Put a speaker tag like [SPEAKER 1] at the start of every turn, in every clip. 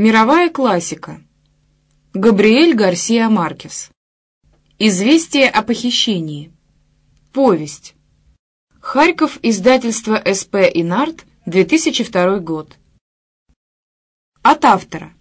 [SPEAKER 1] Мировая классика. Габриэль Гарсиа Маркес. Известие о похищении. Повесть. Харьков, издательство СП «Инарт», 2002 год. От автора.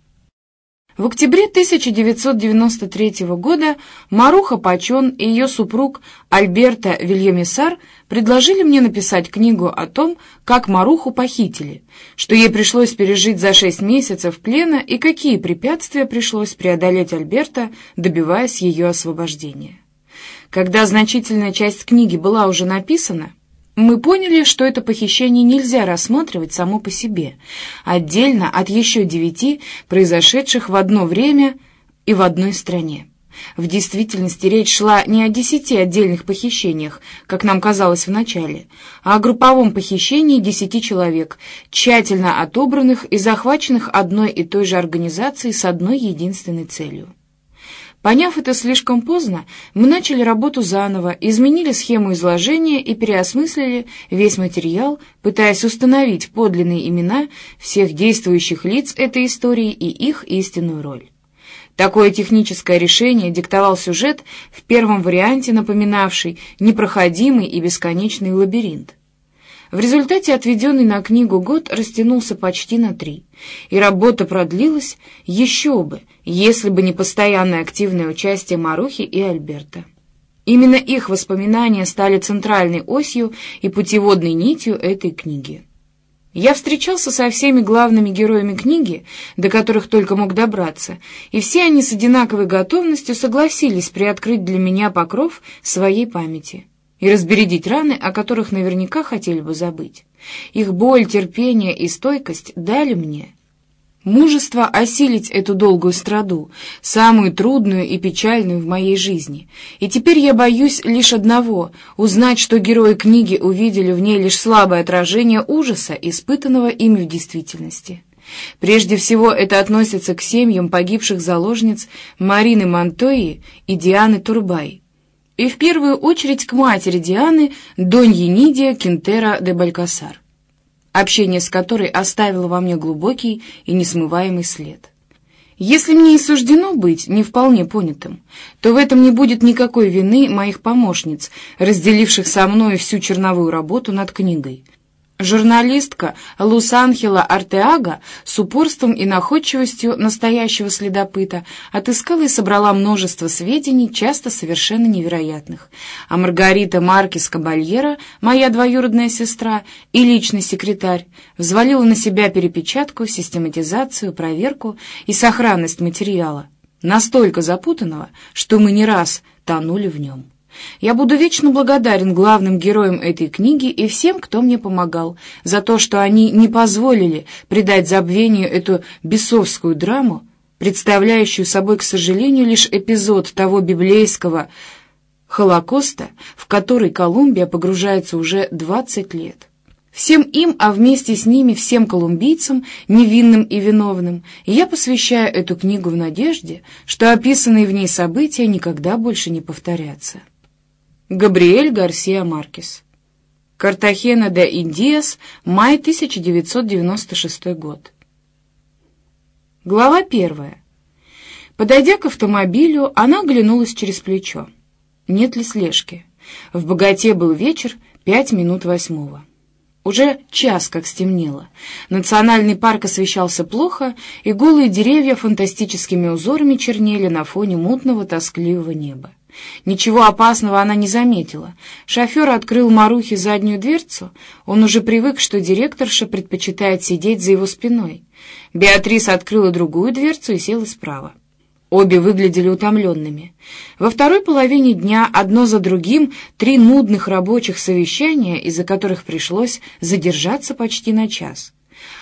[SPEAKER 1] В октябре 1993 года Маруха Пачон и ее супруг Альберта Вильямисар предложили мне написать книгу о том, как Маруху похитили, что ей пришлось пережить за шесть месяцев плена и какие препятствия пришлось преодолеть Альберта, добиваясь ее освобождения. Когда значительная часть книги была уже написана, мы поняли, что это похищение нельзя рассматривать само по себе, отдельно от еще девяти, произошедших в одно время и в одной стране. В действительности речь шла не о десяти отдельных похищениях, как нам казалось вначале, а о групповом похищении десяти человек, тщательно отобранных и захваченных одной и той же организацией с одной единственной целью. Поняв это слишком поздно, мы начали работу заново, изменили схему изложения и переосмыслили весь материал, пытаясь установить подлинные имена всех действующих лиц этой истории и их истинную роль. Такое техническое решение диктовал сюжет, в первом варианте напоминавший непроходимый и бесконечный лабиринт. В результате отведенный на книгу год растянулся почти на три, и работа продлилась еще бы, если бы не постоянное активное участие Марухи и Альберта. Именно их воспоминания стали центральной осью и путеводной нитью этой книги. Я встречался со всеми главными героями книги, до которых только мог добраться, и все они с одинаковой готовностью согласились приоткрыть для меня покров своей памяти и разбередить раны, о которых наверняка хотели бы забыть. Их боль, терпение и стойкость дали мне мужество осилить эту долгую страду, самую трудную и печальную в моей жизни. И теперь я боюсь лишь одного — узнать, что герои книги увидели в ней лишь слабое отражение ужаса, испытанного ими в действительности. Прежде всего это относится к семьям погибших заложниц Марины Монтои и Дианы Турбай, и в первую очередь к матери Дианы, Донье Нидия Кентера де Балькасар, общение с которой оставило во мне глубокий и несмываемый след. Если мне и суждено быть не вполне понятым, то в этом не будет никакой вины моих помощниц, разделивших со мной всю черновую работу над книгой — Журналистка Лус-Анхела Артеага с упорством и находчивостью настоящего следопыта отыскала и собрала множество сведений, часто совершенно невероятных. А Маргарита Маркес Кабальера, моя двоюродная сестра и личный секретарь, взвалила на себя перепечатку, систематизацию, проверку и сохранность материала, настолько запутанного, что мы не раз тонули в нем. Я буду вечно благодарен главным героям этой книги и всем, кто мне помогал, за то, что они не позволили предать забвению эту бесовскую драму, представляющую собой, к сожалению, лишь эпизод того библейского Холокоста, в который Колумбия погружается уже 20 лет. Всем им, а вместе с ними всем колумбийцам, невинным и виновным, я посвящаю эту книгу в надежде, что описанные в ней события никогда больше не повторятся. Габриэль Гарсия Маркес. Картахена де Индиас, май 1996 год. Глава первая. Подойдя к автомобилю, она оглянулась через плечо. Нет ли слежки? В богате был вечер, пять минут восьмого. Уже час как стемнело. Национальный парк освещался плохо, и голые деревья фантастическими узорами чернели на фоне мутного тоскливого неба. Ничего опасного она не заметила. Шофер открыл Марухе заднюю дверцу. Он уже привык, что директорша предпочитает сидеть за его спиной. Беатрис открыла другую дверцу и села справа. Обе выглядели утомленными. Во второй половине дня одно за другим три нудных рабочих совещания, из-за которых пришлось задержаться почти на час.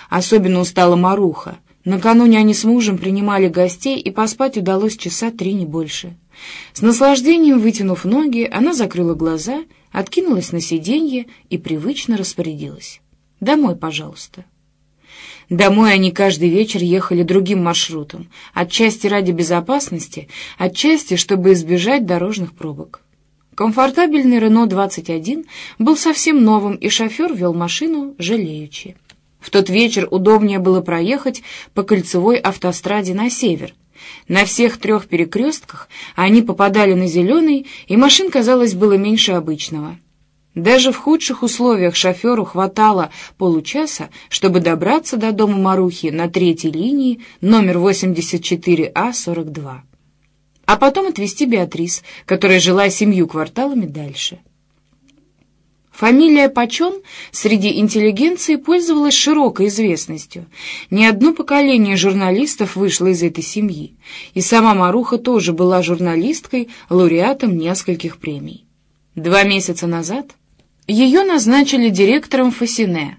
[SPEAKER 1] Особенно устала Маруха. Накануне они с мужем принимали гостей, и поспать удалось часа три, не больше. С наслаждением вытянув ноги, она закрыла глаза, откинулась на сиденье и привычно распорядилась. «Домой, пожалуйста». Домой они каждый вечер ехали другим маршрутом, отчасти ради безопасности, отчасти, чтобы избежать дорожных пробок. Комфортабельный Рено-21 был совсем новым, и шофер вел машину жалеючи. В тот вечер удобнее было проехать по кольцевой автостраде на север. На всех трех перекрестках они попадали на зеленый, и машин, казалось, было меньше обычного. Даже в худших условиях шоферу хватало получаса, чтобы добраться до дома Марухи на третьей линии номер 84А42. А потом отвезти Беатрис, которая жила семью кварталами дальше. Фамилия Пачон среди интеллигенции пользовалась широкой известностью. Ни одно поколение журналистов вышло из этой семьи, и сама Маруха тоже была журналисткой, лауреатом нескольких премий. Два месяца назад ее назначили директором Фасине,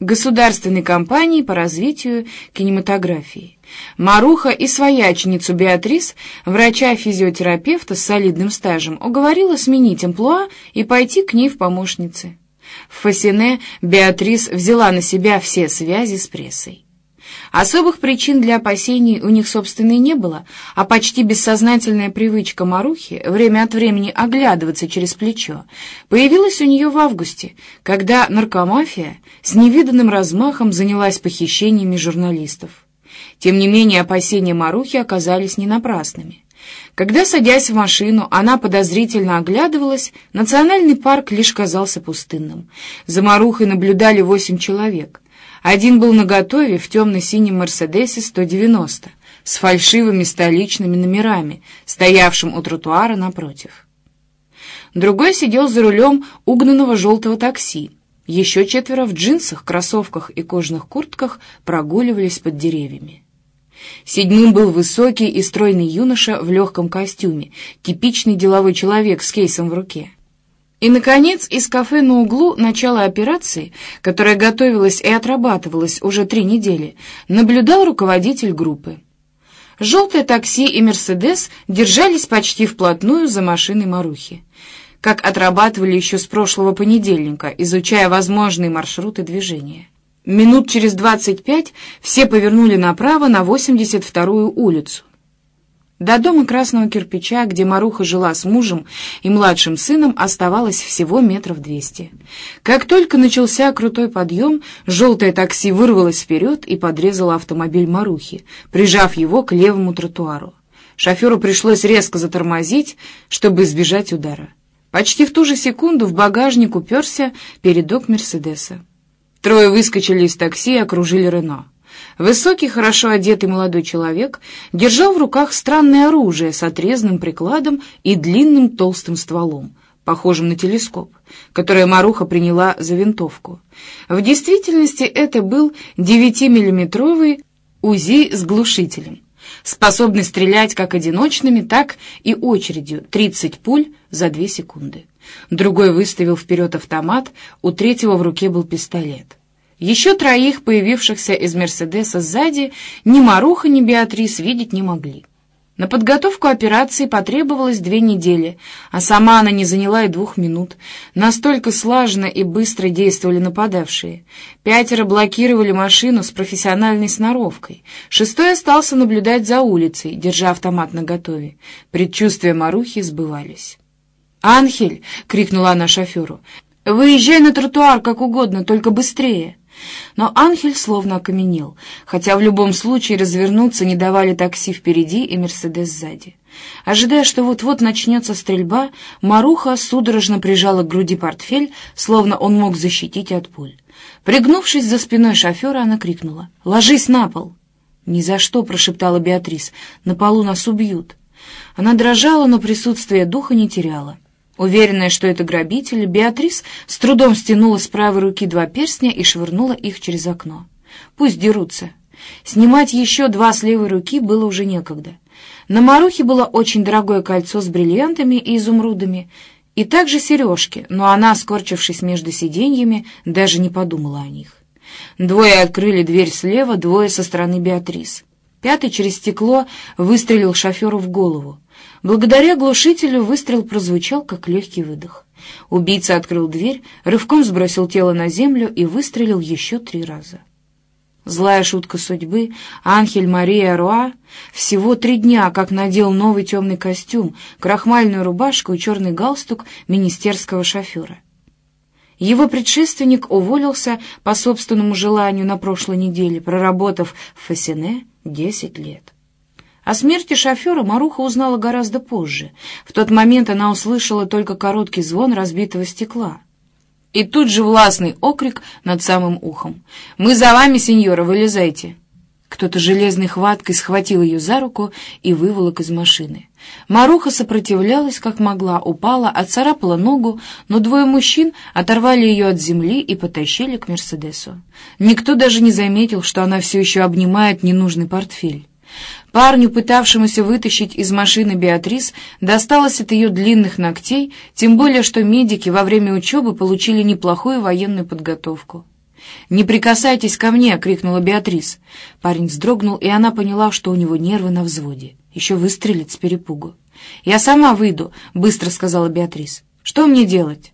[SPEAKER 1] государственной компании по развитию кинематографии. Маруха и свояченицу Беатрис, врача-физиотерапевта с солидным стажем, уговорила сменить амплуа и пойти к ней в помощницы. В Фасине Беатрис взяла на себя все связи с прессой. Особых причин для опасений у них, собственно, не было, а почти бессознательная привычка Марухи время от времени оглядываться через плечо появилась у нее в августе, когда наркомафия с невиданным размахом занялась похищениями журналистов. Тем не менее, опасения Марухи оказались не напрасными. Когда, садясь в машину, она подозрительно оглядывалась, национальный парк лишь казался пустынным. За Марухой наблюдали восемь человек. Один был наготове в темно-синем «Мерседесе 190» с фальшивыми столичными номерами, стоявшим у тротуара напротив. Другой сидел за рулем угнанного желтого такси. Еще четверо в джинсах, кроссовках и кожаных куртках прогуливались под деревьями. Седьмым был высокий и стройный юноша в легком костюме, типичный деловой человек с кейсом в руке. И, наконец, из кафе на углу начала операции, которая готовилась и отрабатывалась уже три недели, наблюдал руководитель группы. Желтое такси и «Мерседес» держались почти вплотную за машиной Марухи, как отрабатывали еще с прошлого понедельника, изучая возможные маршруты движения. Минут через двадцать пять все повернули направо на 82-ю улицу. До дома красного кирпича, где Маруха жила с мужем и младшим сыном, оставалось всего метров двести. Как только начался крутой подъем, желтое такси вырвалось вперед и подрезало автомобиль Марухи, прижав его к левому тротуару. Шоферу пришлось резко затормозить, чтобы избежать удара. Почти в ту же секунду в багажник уперся передок Мерседеса. Трое выскочили из такси и окружили Рено. Высокий, хорошо одетый молодой человек держал в руках странное оружие с отрезанным прикладом и длинным толстым стволом, похожим на телескоп, которое Маруха приняла за винтовку. В действительности это был 9-миллиметровый УЗИ с глушителем, способный стрелять как одиночными, так и очередью 30 пуль за 2 секунды. Другой выставил вперед автомат, у третьего в руке был пистолет. Еще троих, появившихся из «Мерседеса» сзади, ни Маруха, ни Беатрис видеть не могли. На подготовку операции потребовалось две недели, а сама она не заняла и двух минут. Настолько слаженно и быстро действовали нападавшие. Пятеро блокировали машину с профессиональной сноровкой. Шестой остался наблюдать за улицей, держа автомат наготове. Предчувствия Марухи сбывались. «Анхель!» — крикнула она шоферу. «Выезжай на тротуар как угодно, только быстрее!» Но Анхель словно окаменел, хотя в любом случае развернуться не давали такси впереди и Мерседес сзади. Ожидая, что вот-вот начнется стрельба, Маруха судорожно прижала к груди портфель, словно он мог защитить от пуль. Пригнувшись за спиной шофера, она крикнула «Ложись на пол!» «Ни за что!» — прошептала Беатрис. «На полу нас убьют!» Она дрожала, но присутствие духа не теряла. Уверенная, что это грабитель, Беатрис с трудом стянула с правой руки два перстня и швырнула их через окно. Пусть дерутся. Снимать еще два с левой руки было уже некогда. На Марухе было очень дорогое кольцо с бриллиантами и изумрудами, и также сережки, но она, скорчившись между сиденьями, даже не подумала о них. Двое открыли дверь слева, двое со стороны Беатрис. Пятый через стекло выстрелил шоферу в голову. Благодаря глушителю выстрел прозвучал, как легкий выдох. Убийца открыл дверь, рывком сбросил тело на землю и выстрелил еще три раза. Злая шутка судьбы, Анхель Мария Руа всего три дня, как надел новый темный костюм, крахмальную рубашку и черный галстук министерского шофера. Его предшественник уволился по собственному желанию на прошлой неделе, проработав в Фасине 10 лет. О смерти шофера Маруха узнала гораздо позже. В тот момент она услышала только короткий звон разбитого стекла. И тут же властный окрик над самым ухом. «Мы за вами, сеньора, вылезайте!» Кто-то железной хваткой схватил ее за руку и выволок из машины. Маруха сопротивлялась, как могла, упала, отцарапала ногу, но двое мужчин оторвали ее от земли и потащили к Мерседесу. Никто даже не заметил, что она все еще обнимает ненужный портфель. Парню, пытавшемуся вытащить из машины Беатрис, досталось от ее длинных ногтей, тем более что медики во время учебы получили неплохую военную подготовку. «Не прикасайтесь ко мне!» — крикнула Беатрис. Парень вздрогнул, и она поняла, что у него нервы на взводе. Еще выстрелит с перепугу. «Я сама выйду», — быстро сказала Беатрис. «Что мне делать?»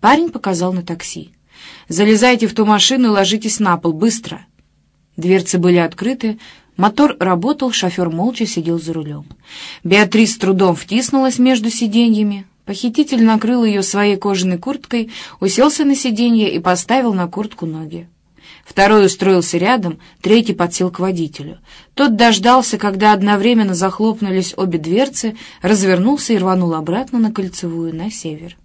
[SPEAKER 1] Парень показал на такси. «Залезайте в ту машину и ложитесь на пол, быстро!» Дверцы были открыты, мотор работал, шофер молча сидел за рулем. Беатрис с трудом втиснулась между сиденьями, Похититель накрыл ее своей кожаной курткой, уселся на сиденье и поставил на куртку ноги. Второй устроился рядом, третий подсел к водителю. Тот дождался, когда одновременно захлопнулись обе дверцы, развернулся и рванул обратно на кольцевую, на север.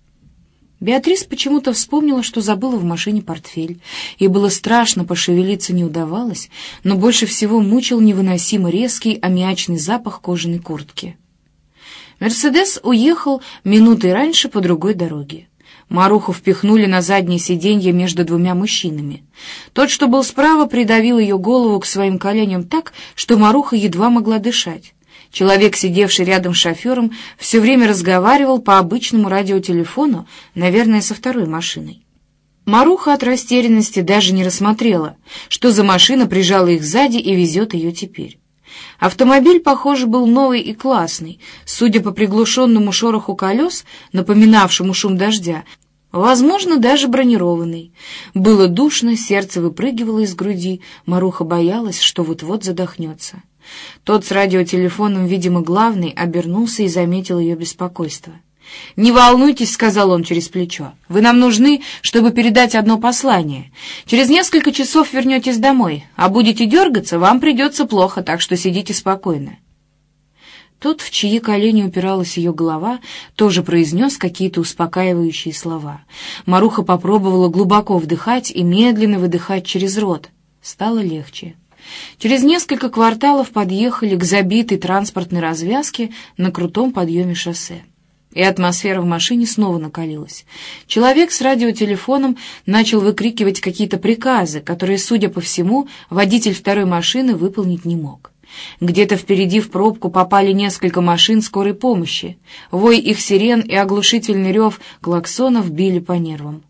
[SPEAKER 1] Беатрис почему-то вспомнила, что забыла в машине портфель. Ей было страшно, пошевелиться не удавалось, но больше всего мучил невыносимо резкий аммиачный запах кожаной куртки. Мерседес уехал минутой раньше по другой дороге. Маруху впихнули на заднее сиденье между двумя мужчинами. Тот, что был справа, придавил ее голову к своим коленям так, что Маруха едва могла дышать. Человек, сидевший рядом с шофером, все время разговаривал по обычному радиотелефону, наверное, со второй машиной. Маруха от растерянности даже не рассмотрела, что за машина прижала их сзади и везет ее теперь. Автомобиль, похоже, был новый и классный, судя по приглушенному шороху колес, напоминавшему шум дождя, возможно, даже бронированный. Было душно, сердце выпрыгивало из груди, Маруха боялась, что вот-вот задохнется. Тот с радиотелефоном, видимо, главный, обернулся и заметил ее беспокойство. «Не волнуйтесь», — сказал он через плечо. «Вы нам нужны, чтобы передать одно послание. Через несколько часов вернетесь домой, а будете дергаться, вам придется плохо, так что сидите спокойно». Тот, в чьи колени упиралась ее голова, тоже произнес какие-то успокаивающие слова. Маруха попробовала глубоко вдыхать и медленно выдыхать через рот. Стало легче. Через несколько кварталов подъехали к забитой транспортной развязке на крутом подъеме шоссе и атмосфера в машине снова накалилась. Человек с радиотелефоном начал выкрикивать какие-то приказы, которые, судя по всему, водитель второй машины выполнить не мог. Где-то впереди в пробку попали несколько машин скорой помощи. Вой их сирен и оглушительный рев клаксонов били по нервам.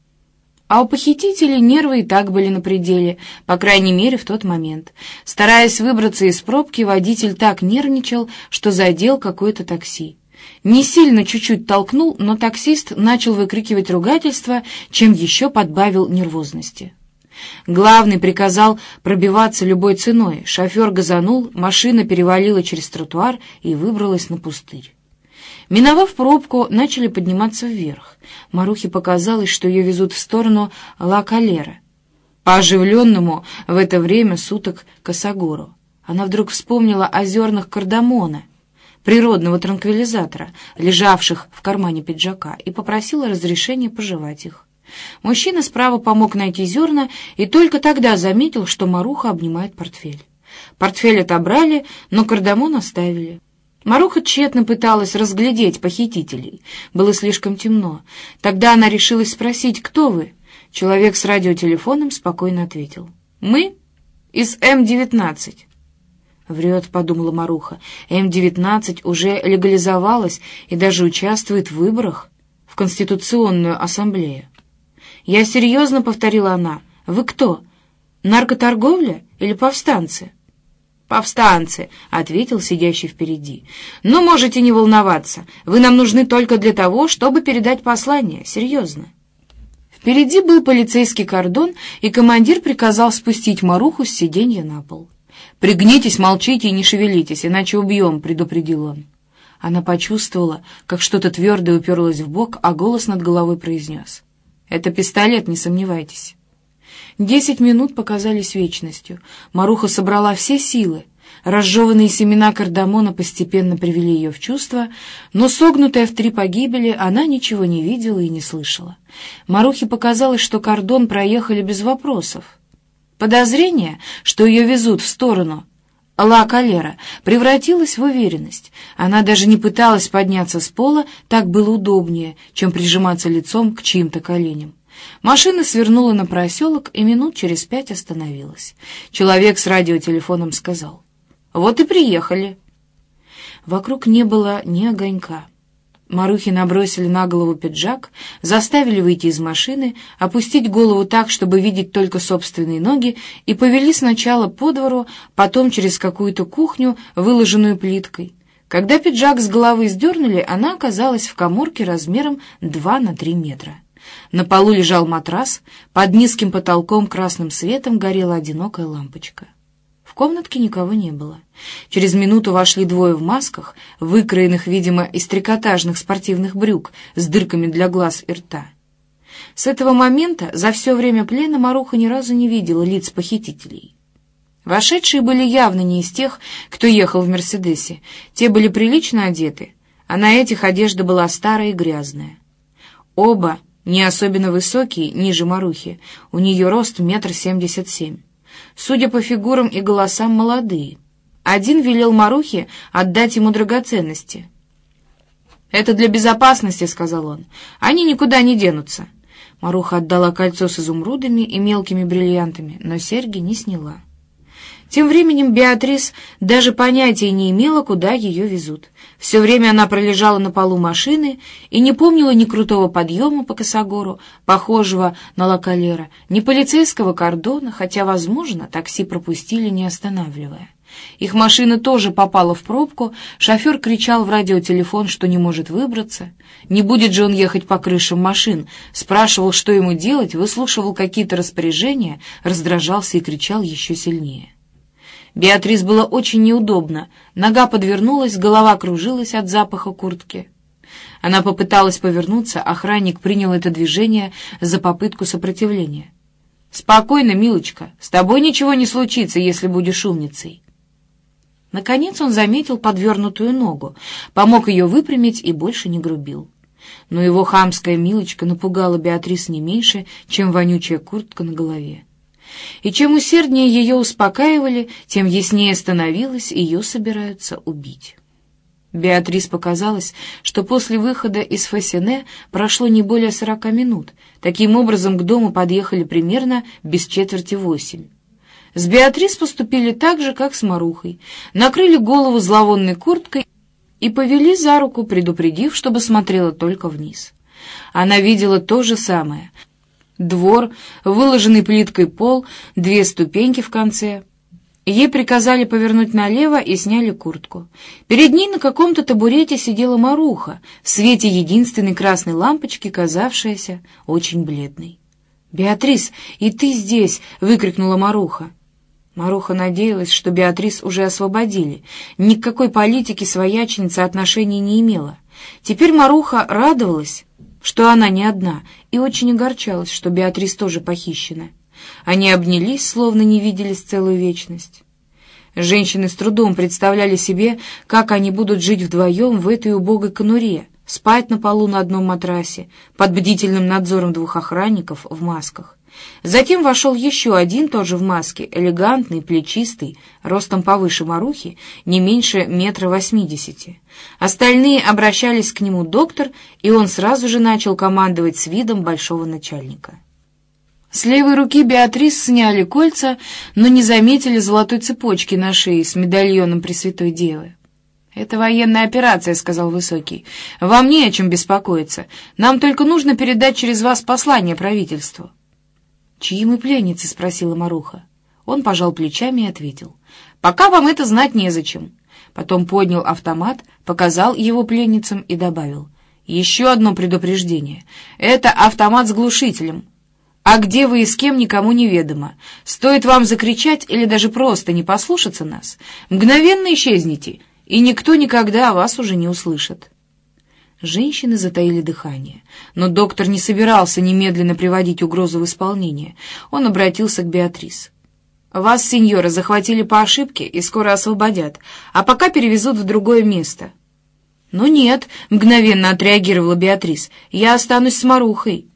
[SPEAKER 1] А у похитителей нервы и так были на пределе, по крайней мере, в тот момент. Стараясь выбраться из пробки, водитель так нервничал, что задел какое-то такси. Не сильно чуть-чуть толкнул, но таксист начал выкрикивать ругательство, чем еще подбавил нервозности. Главный приказал пробиваться любой ценой. Шофер газанул, машина перевалила через тротуар и выбралась на пустырь. Миновав пробку, начали подниматься вверх. Марухе показалось, что ее везут в сторону Ла-Калера, по оживленному в это время суток Косогору. Она вдруг вспомнила о зернах кардамона — природного транквилизатора, лежавших в кармане пиджака, и попросила разрешения пожевать их. Мужчина справа помог найти зерна и только тогда заметил, что Маруха обнимает портфель. Портфель отобрали, но кардамон оставили. Маруха тщетно пыталась разглядеть похитителей. Было слишком темно. Тогда она решилась спросить, кто вы? Человек с радиотелефоном спокойно ответил. «Мы из М-19». «Врет», — подумала Маруха. «М-19 уже легализовалась и даже участвует в выборах в Конституционную ассамблею». «Я серьезно», — повторила она. «Вы кто? Наркоторговля или повстанцы?» «Повстанцы», — ответил сидящий впереди. «Но можете не волноваться. Вы нам нужны только для того, чтобы передать послание. Серьезно». Впереди был полицейский кордон, и командир приказал спустить Маруху с сиденья на пол. «Пригнитесь, молчите и не шевелитесь, иначе убьем», — предупредил он. Она почувствовала, как что-то твердое уперлось в бок, а голос над головой произнес. Это пистолет, не сомневайтесь. Десять минут показались вечностью. Маруха собрала все силы. Разжеванные семена кардамона постепенно привели ее в чувство, но, согнутая в три погибели, она ничего не видела и не слышала. Марухе показалось, что кордон проехали без вопросов. Подозрение, что ее везут в сторону Ла Калера, превратилось в уверенность. Она даже не пыталась подняться с пола, так было удобнее, чем прижиматься лицом к чьим-то коленям. Машина свернула на проселок и минут через пять остановилась. Человек с радиотелефоном сказал, «Вот и приехали». Вокруг не было ни огонька. Марухи набросили на голову пиджак, заставили выйти из машины, опустить голову так, чтобы видеть только собственные ноги, и повели сначала по двору, потом через какую-то кухню, выложенную плиткой. Когда пиджак с головы сдернули, она оказалась в коморке размером 2 на 3 метра. На полу лежал матрас, под низким потолком красным светом горела одинокая лампочка. Комнатке никого не было. Через минуту вошли двое в масках, выкроенных, видимо, из трикотажных спортивных брюк с дырками для глаз и рта. С этого момента за все время плена Маруха ни разу не видела лиц похитителей. Вошедшие были явно не из тех, кто ехал в «Мерседесе». Те были прилично одеты, а на этих одежда была старая и грязная. Оба не особенно высокий, ниже Марухи, у нее рост метр семьдесят семь. Судя по фигурам и голосам, молодые. Один велел Марухе отдать ему драгоценности. «Это для безопасности», — сказал он. «Они никуда не денутся». Маруха отдала кольцо с изумрудами и мелкими бриллиантами, но серьги не сняла. Тем временем Беатрис даже понятия не имела, куда ее везут. Все время она пролежала на полу машины и не помнила ни крутого подъема по косогору, похожего на лакалера, ни полицейского кордона, хотя, возможно, такси пропустили, не останавливая. Их машина тоже попала в пробку, шофер кричал в радиотелефон, что не может выбраться. Не будет же он ехать по крышам машин, спрашивал, что ему делать, выслушивал какие-то распоряжения, раздражался и кричал еще сильнее. Беатрис было очень неудобно. Нога подвернулась, голова кружилась от запаха куртки. Она попыталась повернуться, охранник принял это движение за попытку сопротивления. «Спокойно, милочка, с тобой ничего не случится, если будешь умницей». Наконец он заметил подвернутую ногу, помог ее выпрямить и больше не грубил. Но его хамская милочка напугала Беатрис не меньше, чем вонючая куртка на голове. И чем усерднее ее успокаивали, тем яснее становилось, ее собираются убить. Беатрис показалось, что после выхода из Фасине прошло не более сорока минут. Таким образом, к дому подъехали примерно без четверти восемь. С Беатрис поступили так же, как с Марухой. Накрыли голову зловонной курткой и повели за руку, предупредив, чтобы смотрела только вниз. Она видела то же самое — Двор, выложенный плиткой пол, две ступеньки в конце. Ей приказали повернуть налево и сняли куртку. Перед ней на каком-то табурете сидела Маруха, в свете единственной красной лампочки, казавшаяся очень бледной. «Беатрис, и ты здесь!» — выкрикнула Маруха. Маруха надеялась, что Беатрис уже освободили. Ни к какой политике свояченица отношений не имела. Теперь Маруха радовалась, что она не одна, и очень огорчалась, что Беатрис тоже похищена. Они обнялись, словно не виделись целую вечность. Женщины с трудом представляли себе, как они будут жить вдвоем в этой убогой конуре, спать на полу на одном матрасе, под бдительным надзором двух охранников в масках. Затем вошел еще один, тоже в маске, элегантный, плечистый, ростом повыше Марухи, не меньше метра восьмидесяти. Остальные обращались к нему доктор, и он сразу же начал командовать с видом большого начальника. С левой руки Беатрис сняли кольца, но не заметили золотой цепочки на шее с медальоном Пресвятой Девы. «Это военная операция», — сказал Высокий. «Вам не о чем беспокоиться. Нам только нужно передать через вас послание правительству». «Чьи мы пленницы?» — спросила Маруха. Он пожал плечами и ответил. «Пока вам это знать незачем». Потом поднял автомат, показал его пленницам и добавил. «Еще одно предупреждение. Это автомат с глушителем. А где вы и с кем никому не ведомо. Стоит вам закричать или даже просто не послушаться нас, мгновенно исчезните, и никто никогда о вас уже не услышит». Женщины затаили дыхание. Но доктор не собирался немедленно приводить угрозу в исполнение. Он обратился к Беатрис. «Вас, сеньора, захватили по ошибке и скоро освободят, а пока перевезут в другое место». «Ну нет», — мгновенно отреагировала Беатрис, — «я останусь с Марухой».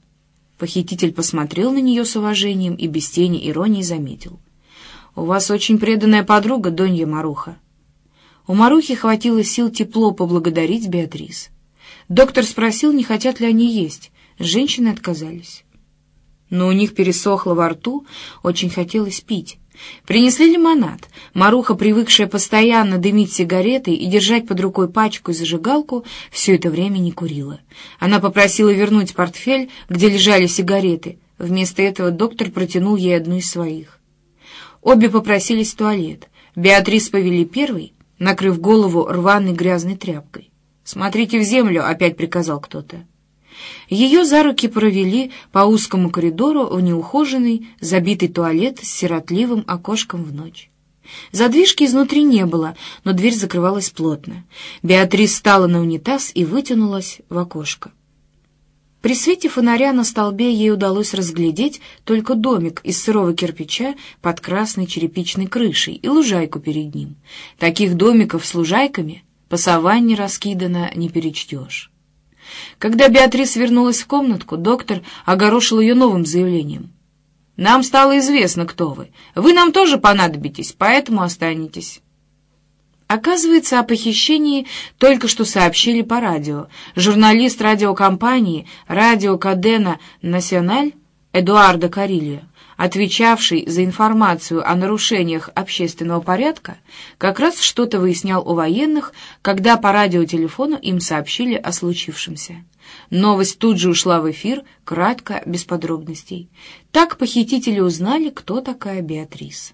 [SPEAKER 1] Похититель посмотрел на нее с уважением и без тени иронии заметил. «У вас очень преданная подруга, Донья Маруха». У Марухи хватило сил тепло поблагодарить Беатрис. Доктор спросил, не хотят ли они есть. Женщины отказались. Но у них пересохло во рту, очень хотелось пить. Принесли лимонад. Маруха, привыкшая постоянно дымить сигаретой и держать под рукой пачку и зажигалку, все это время не курила. Она попросила вернуть портфель, где лежали сигареты. Вместо этого доктор протянул ей одну из своих. Обе попросились в туалет. Беатрис повели первой, накрыв голову рваной грязной тряпкой. «Смотрите в землю!» — опять приказал кто-то. Ее за руки провели по узкому коридору в неухоженный, забитый туалет с сиротливым окошком в ночь. Задвижки изнутри не было, но дверь закрывалась плотно. Беатрис встала на унитаз и вытянулась в окошко. При свете фонаря на столбе ей удалось разглядеть только домик из сырого кирпича под красной черепичной крышей и лужайку перед ним. Таких домиков с лужайками по саванне раскидано не перечтешь. Когда Беатрис вернулась в комнатку, доктор огорошил ее новым заявлением. «Нам стало известно, кто вы. Вы нам тоже понадобитесь, поэтому останетесь». Оказывается, о похищении только что сообщили по радио. Журналист радиокомпании «Радио Кадена Националь» Эдуардо Карильо, отвечавший за информацию о нарушениях общественного порядка, как раз что-то выяснял у военных, когда по радиотелефону им сообщили о случившемся. Новость тут же ушла в эфир, кратко, без подробностей. Так похитители узнали, кто такая Беатрис.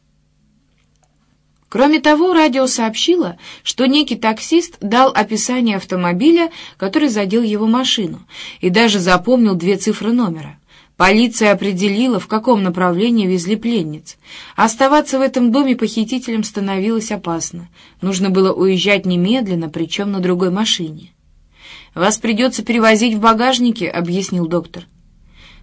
[SPEAKER 1] Кроме того, радио сообщило, что некий таксист дал описание автомобиля, который задел его машину, и даже запомнил две цифры номера. Полиция определила, в каком направлении везли пленниц. Оставаться в этом доме похитителям становилось опасно. Нужно было уезжать немедленно, причем на другой машине. «Вас придется перевозить в багажнике», — объяснил доктор.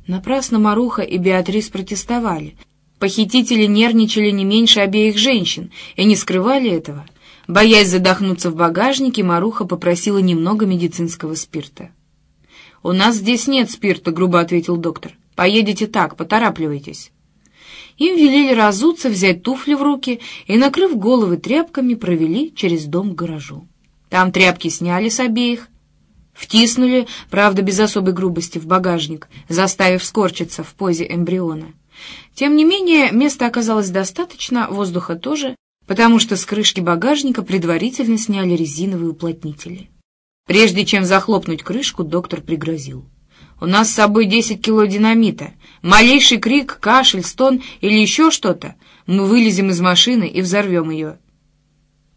[SPEAKER 1] Напрасно Маруха и Беатрис протестовали — Похитители нервничали не меньше обеих женщин и не скрывали этого. Боясь задохнуться в багажнике, Маруха попросила немного медицинского спирта. «У нас здесь нет спирта», — грубо ответил доктор. «Поедете так, поторапливайтесь». Им велели разуться, взять туфли в руки и, накрыв головы тряпками, провели через дом к гаражу. Там тряпки сняли с обеих, втиснули, правда, без особой грубости, в багажник, заставив скорчиться в позе эмбриона. Тем не менее, места оказалось достаточно, воздуха тоже, потому что с крышки багажника предварительно сняли резиновые уплотнители. Прежде чем захлопнуть крышку, доктор пригрозил. «У нас с собой десять кило динамита. Малейший крик, кашель, стон или еще что-то. Мы вылезем из машины и взорвем ее».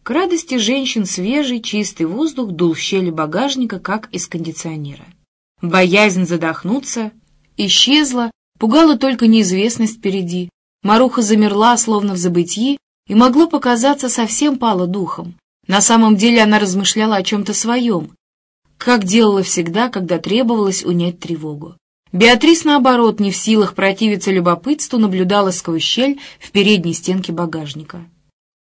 [SPEAKER 1] К радости женщин свежий, чистый воздух дул в щели багажника, как из кондиционера. Боязнь задохнуться исчезла, Пугала только неизвестность впереди. Маруха замерла, словно в забытии, и могло показаться, совсем пала духом. На самом деле она размышляла о чем-то своем, как делала всегда, когда требовалось унять тревогу. Беатрис, наоборот, не в силах противиться любопытству, наблюдала сквозь щель в передней стенке багажника.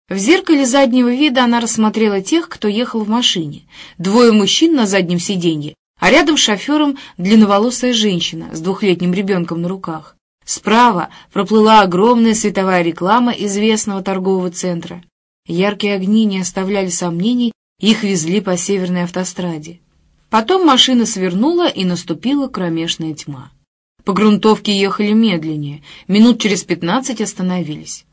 [SPEAKER 1] В зеркале заднего вида она рассмотрела тех, кто ехал в машине. Двое мужчин на заднем сиденье а рядом с шофером длинноволосая женщина с двухлетним ребенком на руках. Справа проплыла огромная световая реклама известного торгового центра. Яркие огни не оставляли сомнений, их везли по северной автостраде. Потом машина свернула, и наступила кромешная тьма. По грунтовке ехали медленнее, минут через пятнадцать остановились.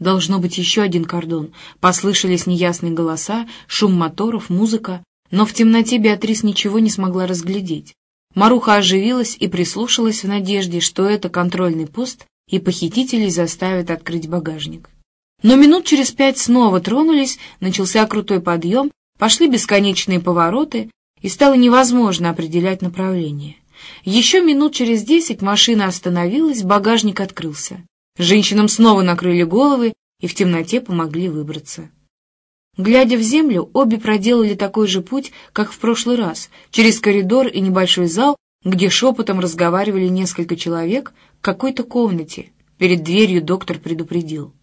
[SPEAKER 1] Должно быть еще один кордон. Послышались неясные голоса, шум моторов, музыка. Но в темноте Беатрис ничего не смогла разглядеть. Маруха оживилась и прислушалась в надежде, что это контрольный пост, и похитителей заставят открыть багажник. Но минут через пять снова тронулись, начался крутой подъем, пошли бесконечные повороты, и стало невозможно определять направление. Еще минут через десять машина остановилась, багажник открылся. Женщинам снова накрыли головы и в темноте помогли выбраться. Глядя в землю, обе проделали такой же путь, как в прошлый раз, через коридор и небольшой зал, где шепотом разговаривали несколько человек, к какой-то комнате. Перед дверью доктор предупредил.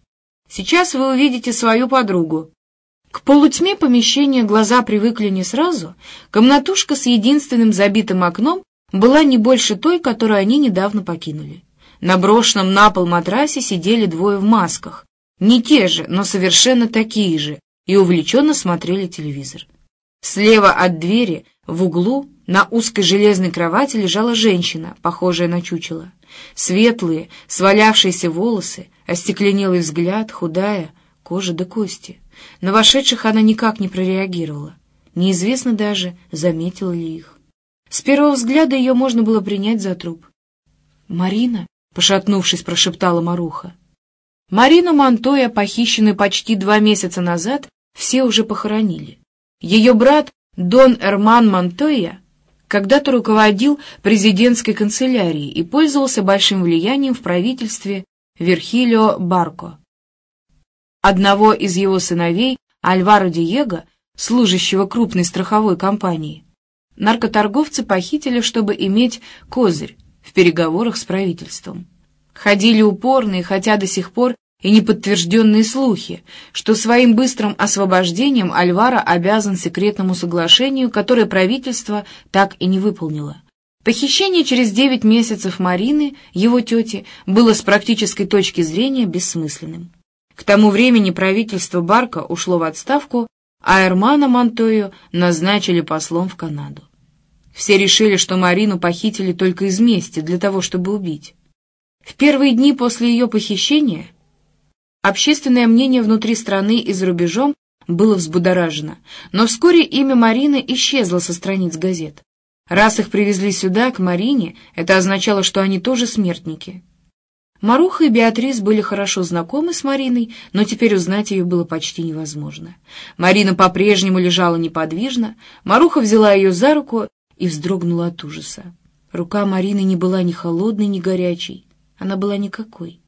[SPEAKER 1] «Сейчас вы увидите свою подругу». К полутьме помещения глаза привыкли не сразу. Комнатушка с единственным забитым окном была не больше той, которую они недавно покинули. На брошенном на пол матрасе сидели двое в масках. Не те же, но совершенно такие же, и увлеченно смотрели телевизор. Слева от двери, в углу, на узкой железной кровати лежала женщина, похожая на чучело. Светлые, свалявшиеся волосы, остекленелый взгляд, худая, кожа до кости. На вошедших она никак не прореагировала. Неизвестно даже, заметила ли их. С первого взгляда ее можно было принять за труп. «Марина?» — пошатнувшись, прошептала Маруха. Марину Монтоя, похищенную почти два месяца назад, все уже похоронили. Ее брат Дон Эрман Монтоя когда-то руководил президентской канцелярией и пользовался большим влиянием в правительстве Верхилио Барко. Одного из его сыновей, Альваро Диего, служащего крупной страховой компании, наркоторговцы похитили, чтобы иметь козырь в переговорах с правительством. Ходили упорные, хотя до сих пор и неподтвержденные слухи, что своим быстрым освобождением Альвара обязан секретному соглашению, которое правительство так и не выполнило. Похищение через девять месяцев Марины, его тети, было с практической точки зрения бессмысленным. К тому времени правительство Барка ушло в отставку, а Эрмана Монтою назначили послом в Канаду. Все решили, что Марину похитили только из мести, для того, чтобы убить. В первые дни после ее похищения общественное мнение внутри страны и за рубежом было взбудоражено, но вскоре имя Марины исчезло со страниц газет. Раз их привезли сюда, к Марине, это означало, что они тоже смертники. Маруха и Беатрис были хорошо знакомы с Мариной, но теперь узнать ее было почти невозможно. Марина по-прежнему лежала неподвижно, Маруха взяла ее за руку и вздрогнула от ужаса. Рука Марины не была ни холодной, ни горячей. Она была никакой.